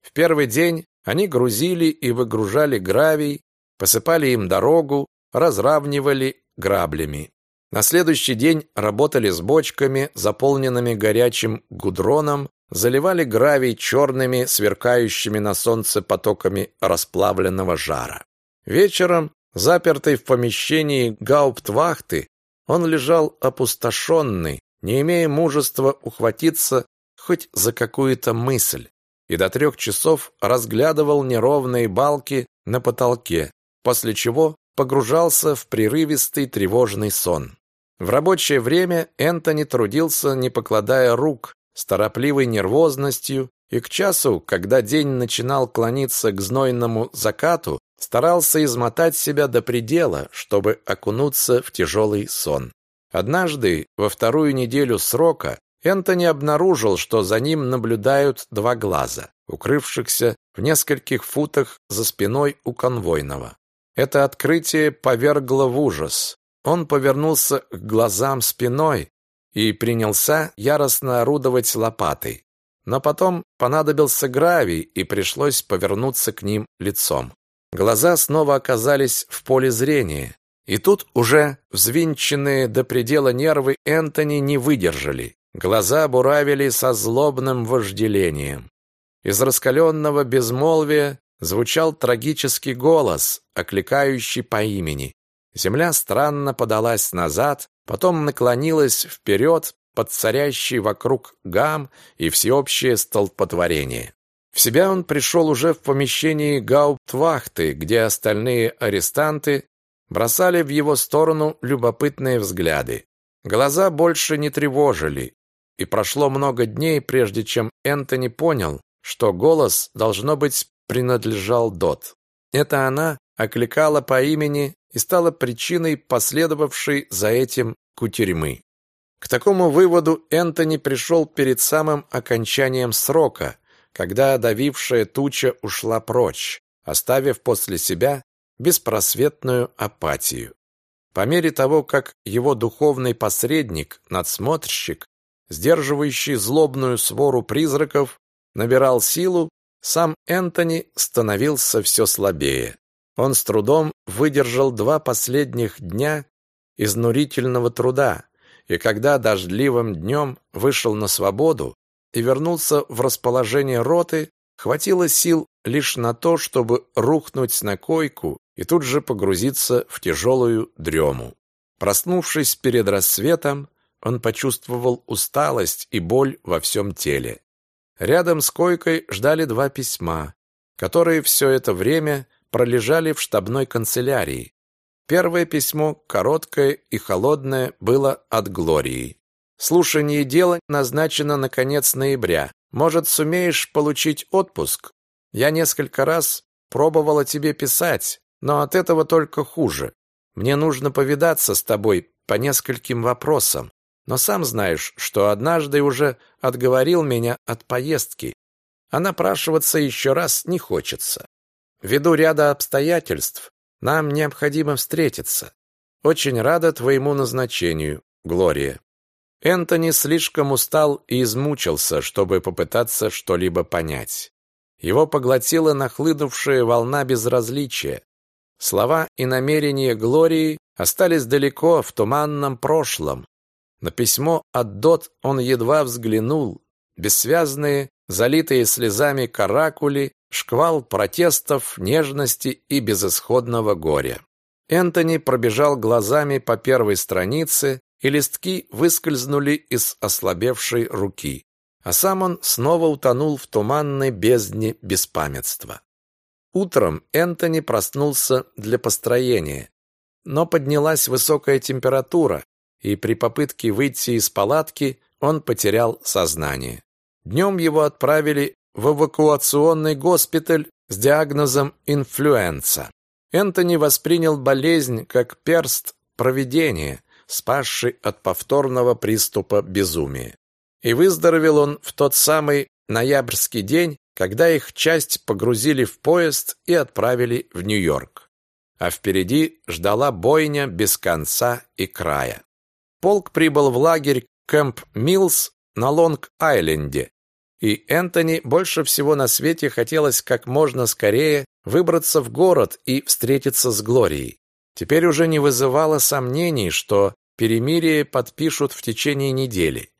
В первый день они грузили и выгружали гравий, посыпали им дорогу, разравнивали граблями. На следующий день работали с бочками, заполненными горячим гудроном, заливали гравий черными, сверкающими на солнце потоками расплавленного жара. Вечером, запертый в помещении гауптвахты, он лежал опустошенный, не имея мужества ухватиться хоть за какую-то мысль, и до трех часов разглядывал неровные балки на потолке, после чего погружался в прерывистый тревожный сон. В рабочее время Энтони трудился, не покладая рук, с торопливой нервозностью, и к часу, когда день начинал клониться к знойному закату, старался измотать себя до предела, чтобы окунуться в тяжелый сон. Однажды, во вторую неделю срока, Энтони обнаружил, что за ним наблюдают два глаза, укрывшихся в нескольких футах за спиной у конвойного. Это открытие повергло в ужас. Он повернулся к глазам спиной и принялся яростно орудовать лопатой. Но потом понадобился гравий, и пришлось повернуться к ним лицом. Глаза снова оказались в поле зрения, и тут уже взвинченные до предела нервы Энтони не выдержали. Глаза буравили со злобным вожделением. Из раскаленного безмолвия звучал трагический голос, окликающий по имени. Земля странно подалась назад, потом наклонилась вперед под царящий вокруг гам и всеобщее столпотворение. В себя он пришел уже в помещении гауптвахты, где остальные арестанты бросали в его сторону любопытные взгляды. Глаза больше не тревожили, и прошло много дней, прежде чем Энтони понял, что голос, должно быть, принадлежал Дот. Это она окликала по имени и стала причиной последовавшей за этим кутерьмы. К такому выводу Энтони пришел перед самым окончанием срока, когда давившая туча ушла прочь, оставив после себя беспросветную апатию. По мере того, как его духовный посредник, надсмотрщик, сдерживающий злобную свору призраков, набирал силу, сам Энтони становился все слабее. Он с трудом выдержал два последних дня изнурительного труда, и когда дождливым днем вышел на свободу и вернулся в расположение роты, хватило сил лишь на то, чтобы рухнуть на койку и тут же погрузиться в тяжелую дрему. Проснувшись перед рассветом, он почувствовал усталость и боль во всем теле. Рядом с койкой ждали два письма, которые все это время пролежали в штабной канцелярии. Первое письмо, короткое и холодное, было от Глории. «Слушание дела назначено на конец ноября. Может, сумеешь получить отпуск? Я несколько раз пробовала тебе писать, но от этого только хуже. Мне нужно повидаться с тобой по нескольким вопросам. Но сам знаешь, что однажды уже отговорил меня от поездки, а напрашиваться еще раз не хочется. Ввиду ряда обстоятельств нам необходимо встретиться. Очень рада твоему назначению, Глория. Энтони слишком устал и измучился, чтобы попытаться что-либо понять. Его поглотила нахлынувшая волна безразличия. Слова и намерения Глории остались далеко в туманном прошлом. На письмо от Дот он едва взглянул. Бессвязные, залитые слезами каракули, шквал протестов, нежности и безысходного горя. Энтони пробежал глазами по первой странице, и листки выскользнули из ослабевшей руки а сам он снова утонул в туманной бездне беспамятства. Утром Энтони проснулся для построения, но поднялась высокая температура, и при попытке выйти из палатки он потерял сознание. Днем его отправили в эвакуационный госпиталь с диагнозом инфлюенса. Энтони воспринял болезнь как перст провидения, спасший от повторного приступа безумия. И выздоровел он в тот самый ноябрьский день, когда их часть погрузили в поезд и отправили в Нью-Йорк. А впереди ждала бойня без конца и края. Полк прибыл в лагерь Кэмп Миллс на Лонг-Айленде, и Энтони больше всего на свете хотелось как можно скорее выбраться в город и встретиться с Глорией. Теперь уже не вызывало сомнений, что перемирие подпишут в течение недели.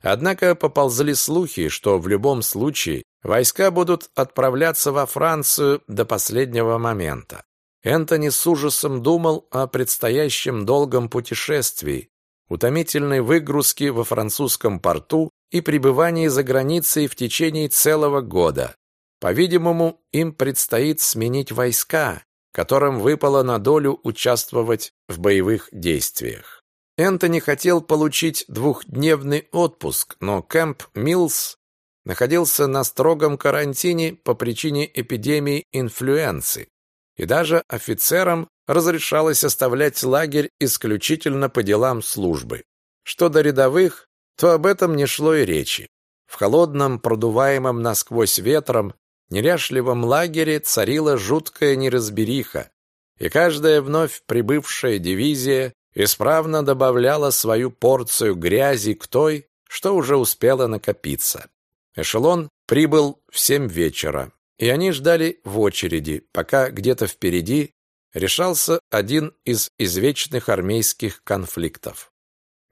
Однако поползли слухи, что в любом случае войска будут отправляться во Францию до последнего момента. Энтони с ужасом думал о предстоящем долгом путешествии, утомительной выгрузке во французском порту и пребывании за границей в течение целого года. По-видимому, им предстоит сменить войска, которым выпало на долю участвовать в боевых действиях. Энтони хотел получить двухдневный отпуск, но Кэмп Миллс находился на строгом карантине по причине эпидемии инфлюенции, и даже офицерам разрешалось оставлять лагерь исключительно по делам службы. Что до рядовых, то об этом не шло и речи. В холодном, продуваемом насквозь ветром, неряшливом лагере царила жуткая неразбериха, и каждая вновь прибывшая дивизия исправно добавляла свою порцию грязи к той, что уже успела накопиться. Эшелон прибыл в семь вечера, и они ждали в очереди, пока где-то впереди решался один из извечных армейских конфликтов.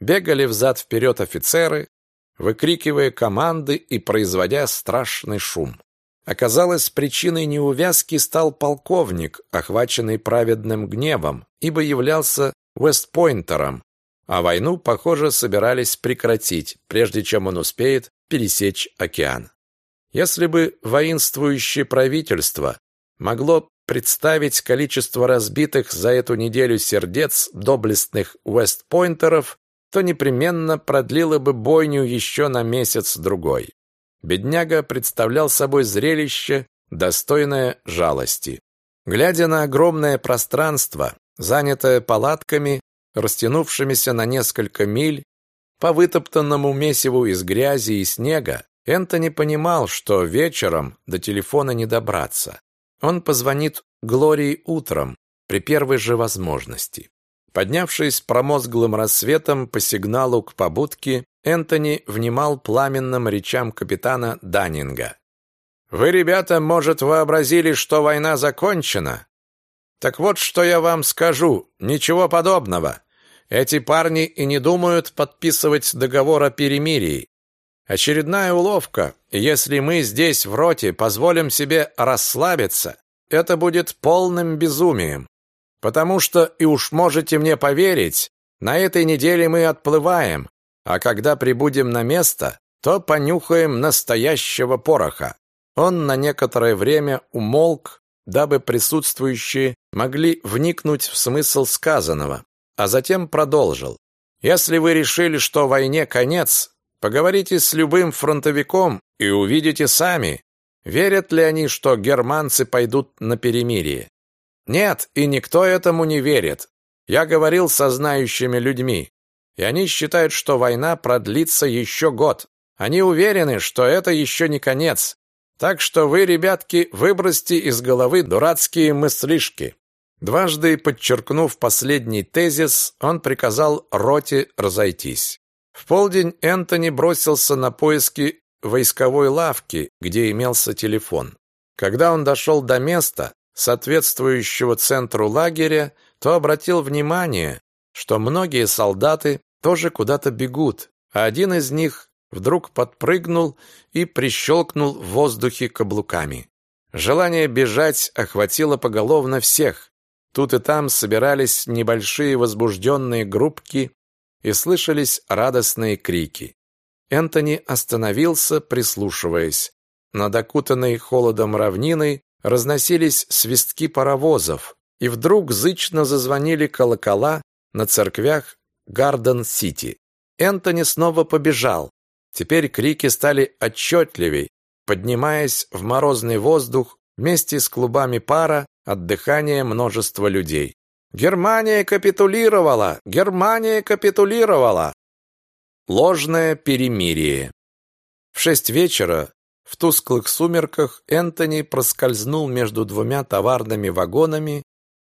Бегали взад-вперед офицеры, выкрикивая команды и производя страшный шум. Оказалось, причиной неувязки стал полковник, охваченный праведным гневом, ибо являлся Вестпойнтером, а войну, похоже, собирались прекратить, прежде чем он успеет пересечь океан. Если бы воинствующее правительство могло представить количество разбитых за эту неделю сердец доблестных Вестпойнтеров, то непременно продлило бы бойню еще на месяц-другой. Бедняга представлял собой зрелище, достойное жалости. Глядя на огромное пространство, занятая палатками, растянувшимися на несколько миль, по вытоптанному месиву из грязи и снега, Энтони понимал, что вечером до телефона не добраться. Он позвонит Глории утром, при первой же возможности. Поднявшись промозглым рассветом по сигналу к побудке, Энтони внимал пламенным речам капитана Даннинга. «Вы, ребята, может, вообразили, что война закончена? Так вот, что я вам скажу. Ничего подобного. Эти парни и не думают подписывать договор о перемирии. Очередная уловка. Если мы здесь в роте позволим себе расслабиться, это будет полным безумием. Потому что, и уж можете мне поверить, на этой неделе мы отплываем, а когда прибудем на место, то понюхаем настоящего пороха. Он на некоторое время умолк, дабы присутствующие могли вникнуть в смысл сказанного, а затем продолжил. Если вы решили, что войне конец, поговорите с любым фронтовиком и увидите сами, верят ли они, что германцы пойдут на перемирие. Нет, и никто этому не верит. Я говорил со знающими людьми, и они считают, что война продлится еще год. Они уверены, что это еще не конец, так что вы, ребятки, выбросьте из головы дурацкие мыслишки. Дважды подчеркнув последний тезис, он приказал роте разойтись. В полдень Энтони бросился на поиски войсковой лавки, где имелся телефон. Когда он дошел до места, соответствующего центру лагеря, то обратил внимание, что многие солдаты тоже куда-то бегут, а один из них вдруг подпрыгнул и прищелкнул в воздухе каблуками. Желание бежать охватило поголовно всех. Тут и там собирались небольшие возбужденные группки и слышались радостные крики. Энтони остановился, прислушиваясь. Над окутанной холодом равниной разносились свистки паровозов, и вдруг зычно зазвонили колокола на церквях Гарден-Сити. Энтони снова побежал. Теперь крики стали отчетливей, поднимаясь в морозный воздух вместе с клубами пара от дыхания множества людей. «Германия капитулировала! Германия капитулировала!» Ложное перемирие. В шесть вечера в тусклых сумерках Энтони проскользнул между двумя товарными вагонами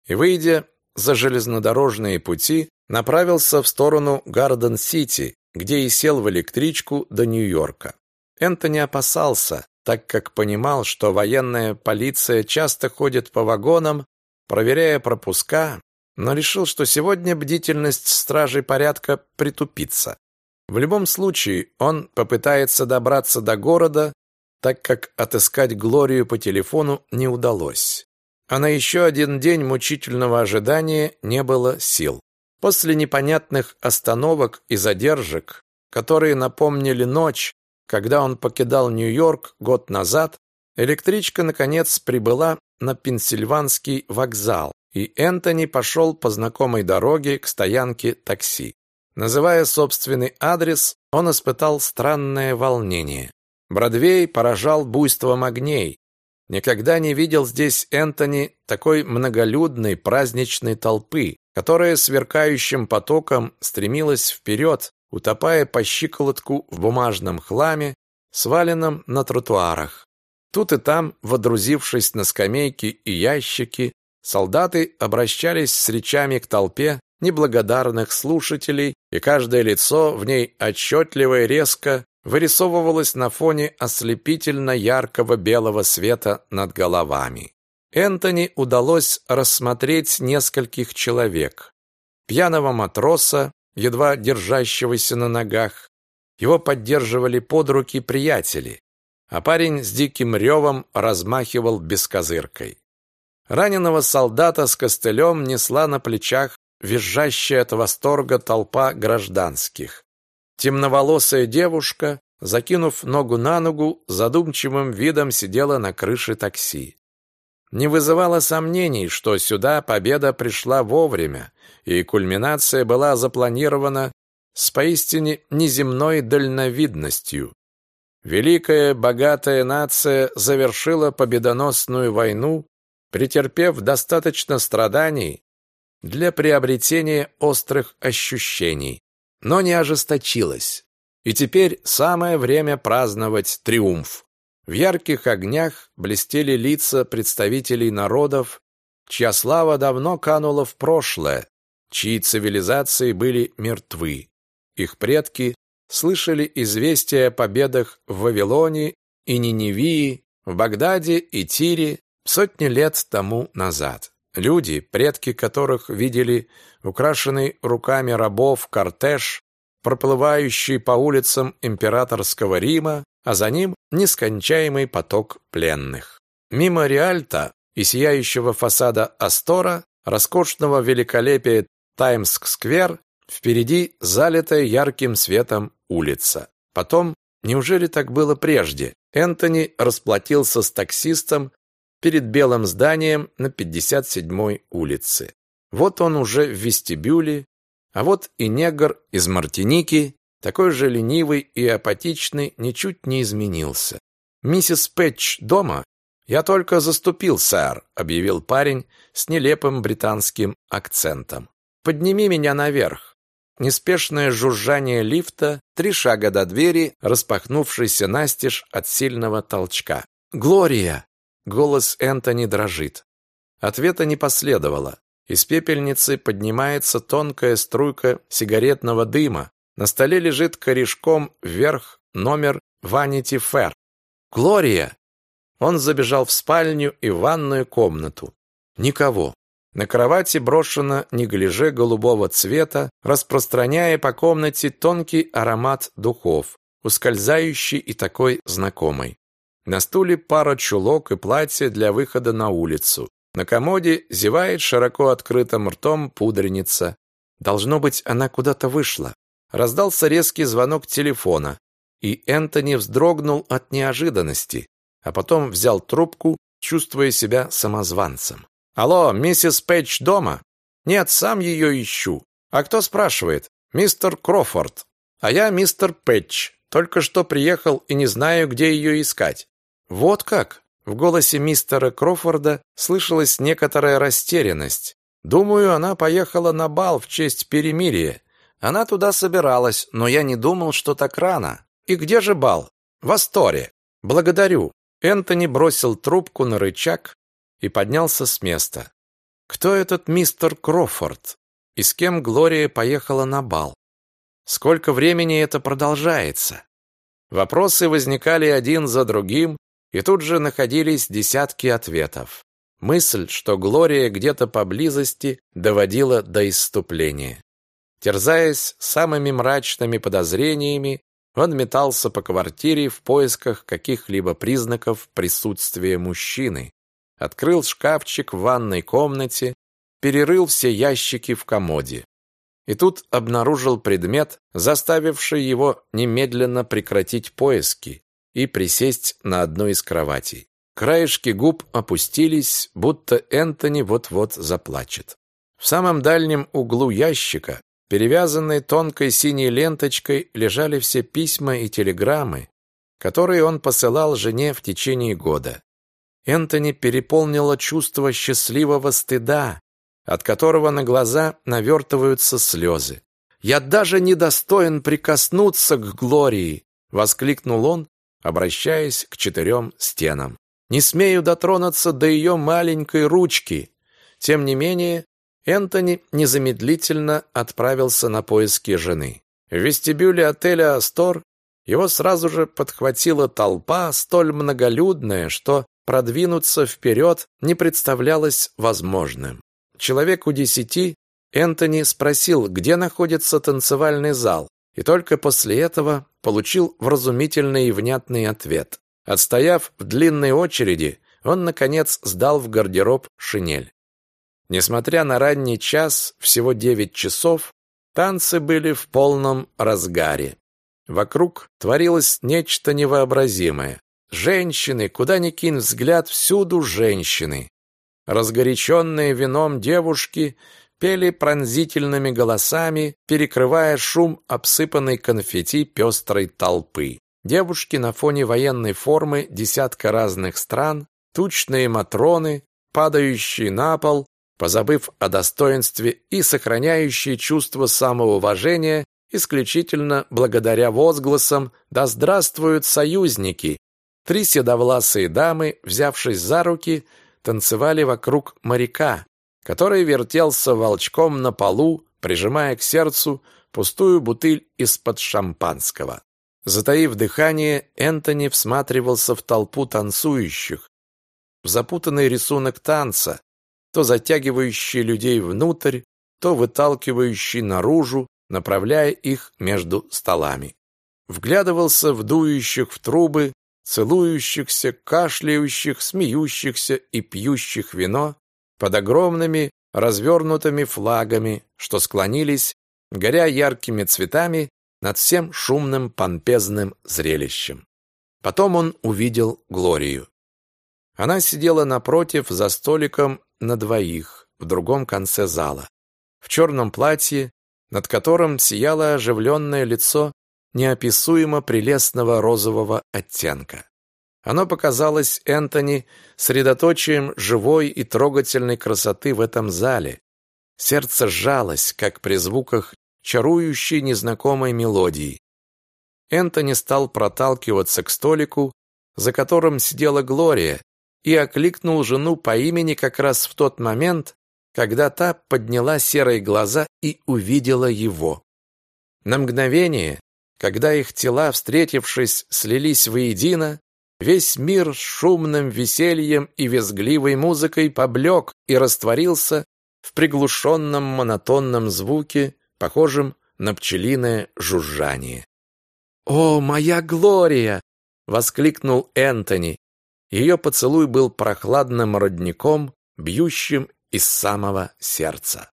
и, выйдя за железнодорожные пути, направился в сторону Гарден-Сити, где и сел в электричку до Нью-Йорка. Энтони опасался, так как понимал, что военная полиция часто ходит по вагонам, проверяя пропуска, но решил, что сегодня бдительность стражей порядка притупится. В любом случае, он попытается добраться до города, так как отыскать Глорию по телефону не удалось. А на еще один день мучительного ожидания не было сил. После непонятных остановок и задержек, которые напомнили ночь, когда он покидал Нью-Йорк год назад, электричка, наконец, прибыла на Пенсильванский вокзал, и Энтони пошел по знакомой дороге к стоянке такси. Называя собственный адрес, он испытал странное волнение. Бродвей поражал буйством огней. Никогда не видел здесь Энтони такой многолюдной праздничной толпы, которая сверкающим потоком стремилась вперед, утопая по щиколотку в бумажном хламе, сваленном на тротуарах. Тут и там, водрузившись на скамейки и ящики, солдаты обращались с речами к толпе неблагодарных слушателей, и каждое лицо в ней отчетливо и резко вырисовывалось на фоне ослепительно яркого белого света над головами. Энтони удалось рассмотреть нескольких человек. Пьяного матроса, едва держащегося на ногах. Его поддерживали под руки приятели, а парень с диким ревом размахивал бескозыркой. Раненого солдата с костылем несла на плечах визжащая от восторга толпа гражданских. Темноволосая девушка, закинув ногу на ногу, задумчивым видом сидела на крыше такси. Не вызывало сомнений, что сюда победа пришла вовремя, и кульминация была запланирована с поистине неземной дальновидностью. Великая богатая нация завершила победоносную войну, претерпев достаточно страданий для приобретения острых ощущений, но не ожесточилась. И теперь самое время праздновать триумф. В ярких огнях блестели лица представителей народов, чья слава давно канула в прошлое, чьи цивилизации были мертвы. Их предки слышали известия о победах в Вавилоне и Ниневии, в Багдаде и Тире сотни лет тому назад. Люди, предки которых видели украшенный руками рабов кортеж, проплывающий по улицам императорского Рима, а за ним нескончаемый поток пленных. Мимо Риальта и сияющего фасада Астора, роскошного великолепия Таймс-сквер, впереди залитая ярким светом улица. Потом, неужели так было прежде, Энтони расплатился с таксистом перед белым зданием на 57-й улице. Вот он уже в вестибюле, а вот и негр из Мартиники, такой же ленивый и апатичный, ничуть не изменился. «Миссис Пэтч дома?» «Я только заступил, сэр», — объявил парень с нелепым британским акцентом. «Подними меня наверх». Неспешное жужжание лифта, три шага до двери, распахнувшейся настежь от сильного толчка. «Глория!» Голос Энтони дрожит. Ответа не последовало. Из пепельницы поднимается тонкая струйка сигаретного дыма. На столе лежит корешком вверх номер Vanity Fair. «Глория!» он забежал в спальню и ванную комнату. Никого. На кровати брошено неглиже голубого цвета, распространяя по комнате тонкий аромат духов, ускользающий и такой знакомый. На стуле пара чулок и платье для выхода на улицу. На комоде зевает широко открытым ртом пудреница. Должно быть, она куда-то вышла. Раздался резкий звонок телефона, и Энтони вздрогнул от неожиданности, а потом взял трубку, чувствуя себя самозванцем. «Алло, миссис Пэтч дома?» «Нет, сам ее ищу». «А кто спрашивает?» «Мистер Крофорд». «А я мистер Пэтч. Только что приехал и не знаю, где ее искать». «Вот как?» В голосе мистера Крофорда слышалась некоторая растерянность. «Думаю, она поехала на бал в честь перемирия. Она туда собиралась, но я не думал, что так рано. И где же бал? В Асторе. Благодарю. Энтони бросил трубку на рычаг и поднялся с места. Кто этот мистер Крофорд? И с кем Глория поехала на бал? Сколько времени это продолжается? Вопросы возникали один за другим, и тут же находились десятки ответов. Мысль, что Глория где-то поблизости, доводила до исступления. Терзаясь самыми мрачными подозрениями, он метался по квартире в поисках каких-либо признаков присутствия мужчины. Открыл шкафчик в ванной комнате, перерыл все ящики в комоде. И тут обнаружил предмет, заставивший его немедленно прекратить поиски и присесть на одну из кроватей. Краешки губ опустились, будто Энтони вот-вот заплачет. В самом дальнем углу ящика Перевязанные тонкой синей ленточкой лежали все письма и телеграммы, которые он посылал жене в течение года. Энтони переполнило чувство счастливого стыда, от которого на глаза навертываются слезы. «Я даже не достоин прикоснуться к Глории!» — воскликнул он, обращаясь к четырем стенам. «Не смею дотронуться до ее маленькой ручки!» Тем не менее, Энтони незамедлительно отправился на поиски жены. В вестибюле отеля «Астор» его сразу же подхватила толпа, столь многолюдная, что продвинуться вперед не представлялось возможным. Человеку десяти Энтони спросил, где находится танцевальный зал, и только после этого получил вразумительный и внятный ответ. Отстояв в длинной очереди, он, наконец, сдал в гардероб шинель. Несмотря на ранний час, всего девять часов, танцы были в полном разгаре. Вокруг творилось нечто невообразимое. Женщины, куда ни кинь взгляд, всюду женщины. Разгоряченные вином девушки пели пронзительными голосами, перекрывая шум обсыпанной конфетти пестрой толпы. Девушки на фоне военной формы десятка разных стран, тучные матроны, падающие на пол, позабыв о достоинстве и сохраняющие чувство самоуважения исключительно благодаря возгласам «Да здравствуют союзники!». Три седовласые дамы, взявшись за руки, танцевали вокруг моряка, который вертелся волчком на полу, прижимая к сердцу пустую бутыль из-под шампанского. Затаив дыхание, Энтони всматривался в толпу танцующих, в запутанный рисунок танца, то затягивающий людей внутрь, то выталкивающий наружу, направляя их между столами. Вглядывался в дующих в трубы, целующихся, кашляющих, смеющихся и пьющих вино под огромными развернутыми флагами, что склонились, горя яркими цветами над всем шумным помпезным зрелищем. Потом он увидел Глорию. Она сидела напротив за столиком на двоих в другом конце зала, в черном платье, над которым сияло оживленное лицо неописуемо прелестного розового оттенка. Оно показалось Энтони средоточием живой и трогательной красоты в этом зале. Сердце сжалось, как при звуках чарующей незнакомой мелодии. Энтони стал проталкиваться к столику, за которым сидела Глория, и окликнул жену по имени как раз в тот момент, когда та подняла серые глаза и увидела его. На мгновение, когда их тела, встретившись, слились воедино, Весь мир с шумным весельем и визгливой музыкой поблек и растворился в приглушенном монотонном звуке, похожем на пчелиное жужжание. «О, моя Глория!» — воскликнул Энтони. Ее поцелуй был прохладным родником, бьющим из самого сердца.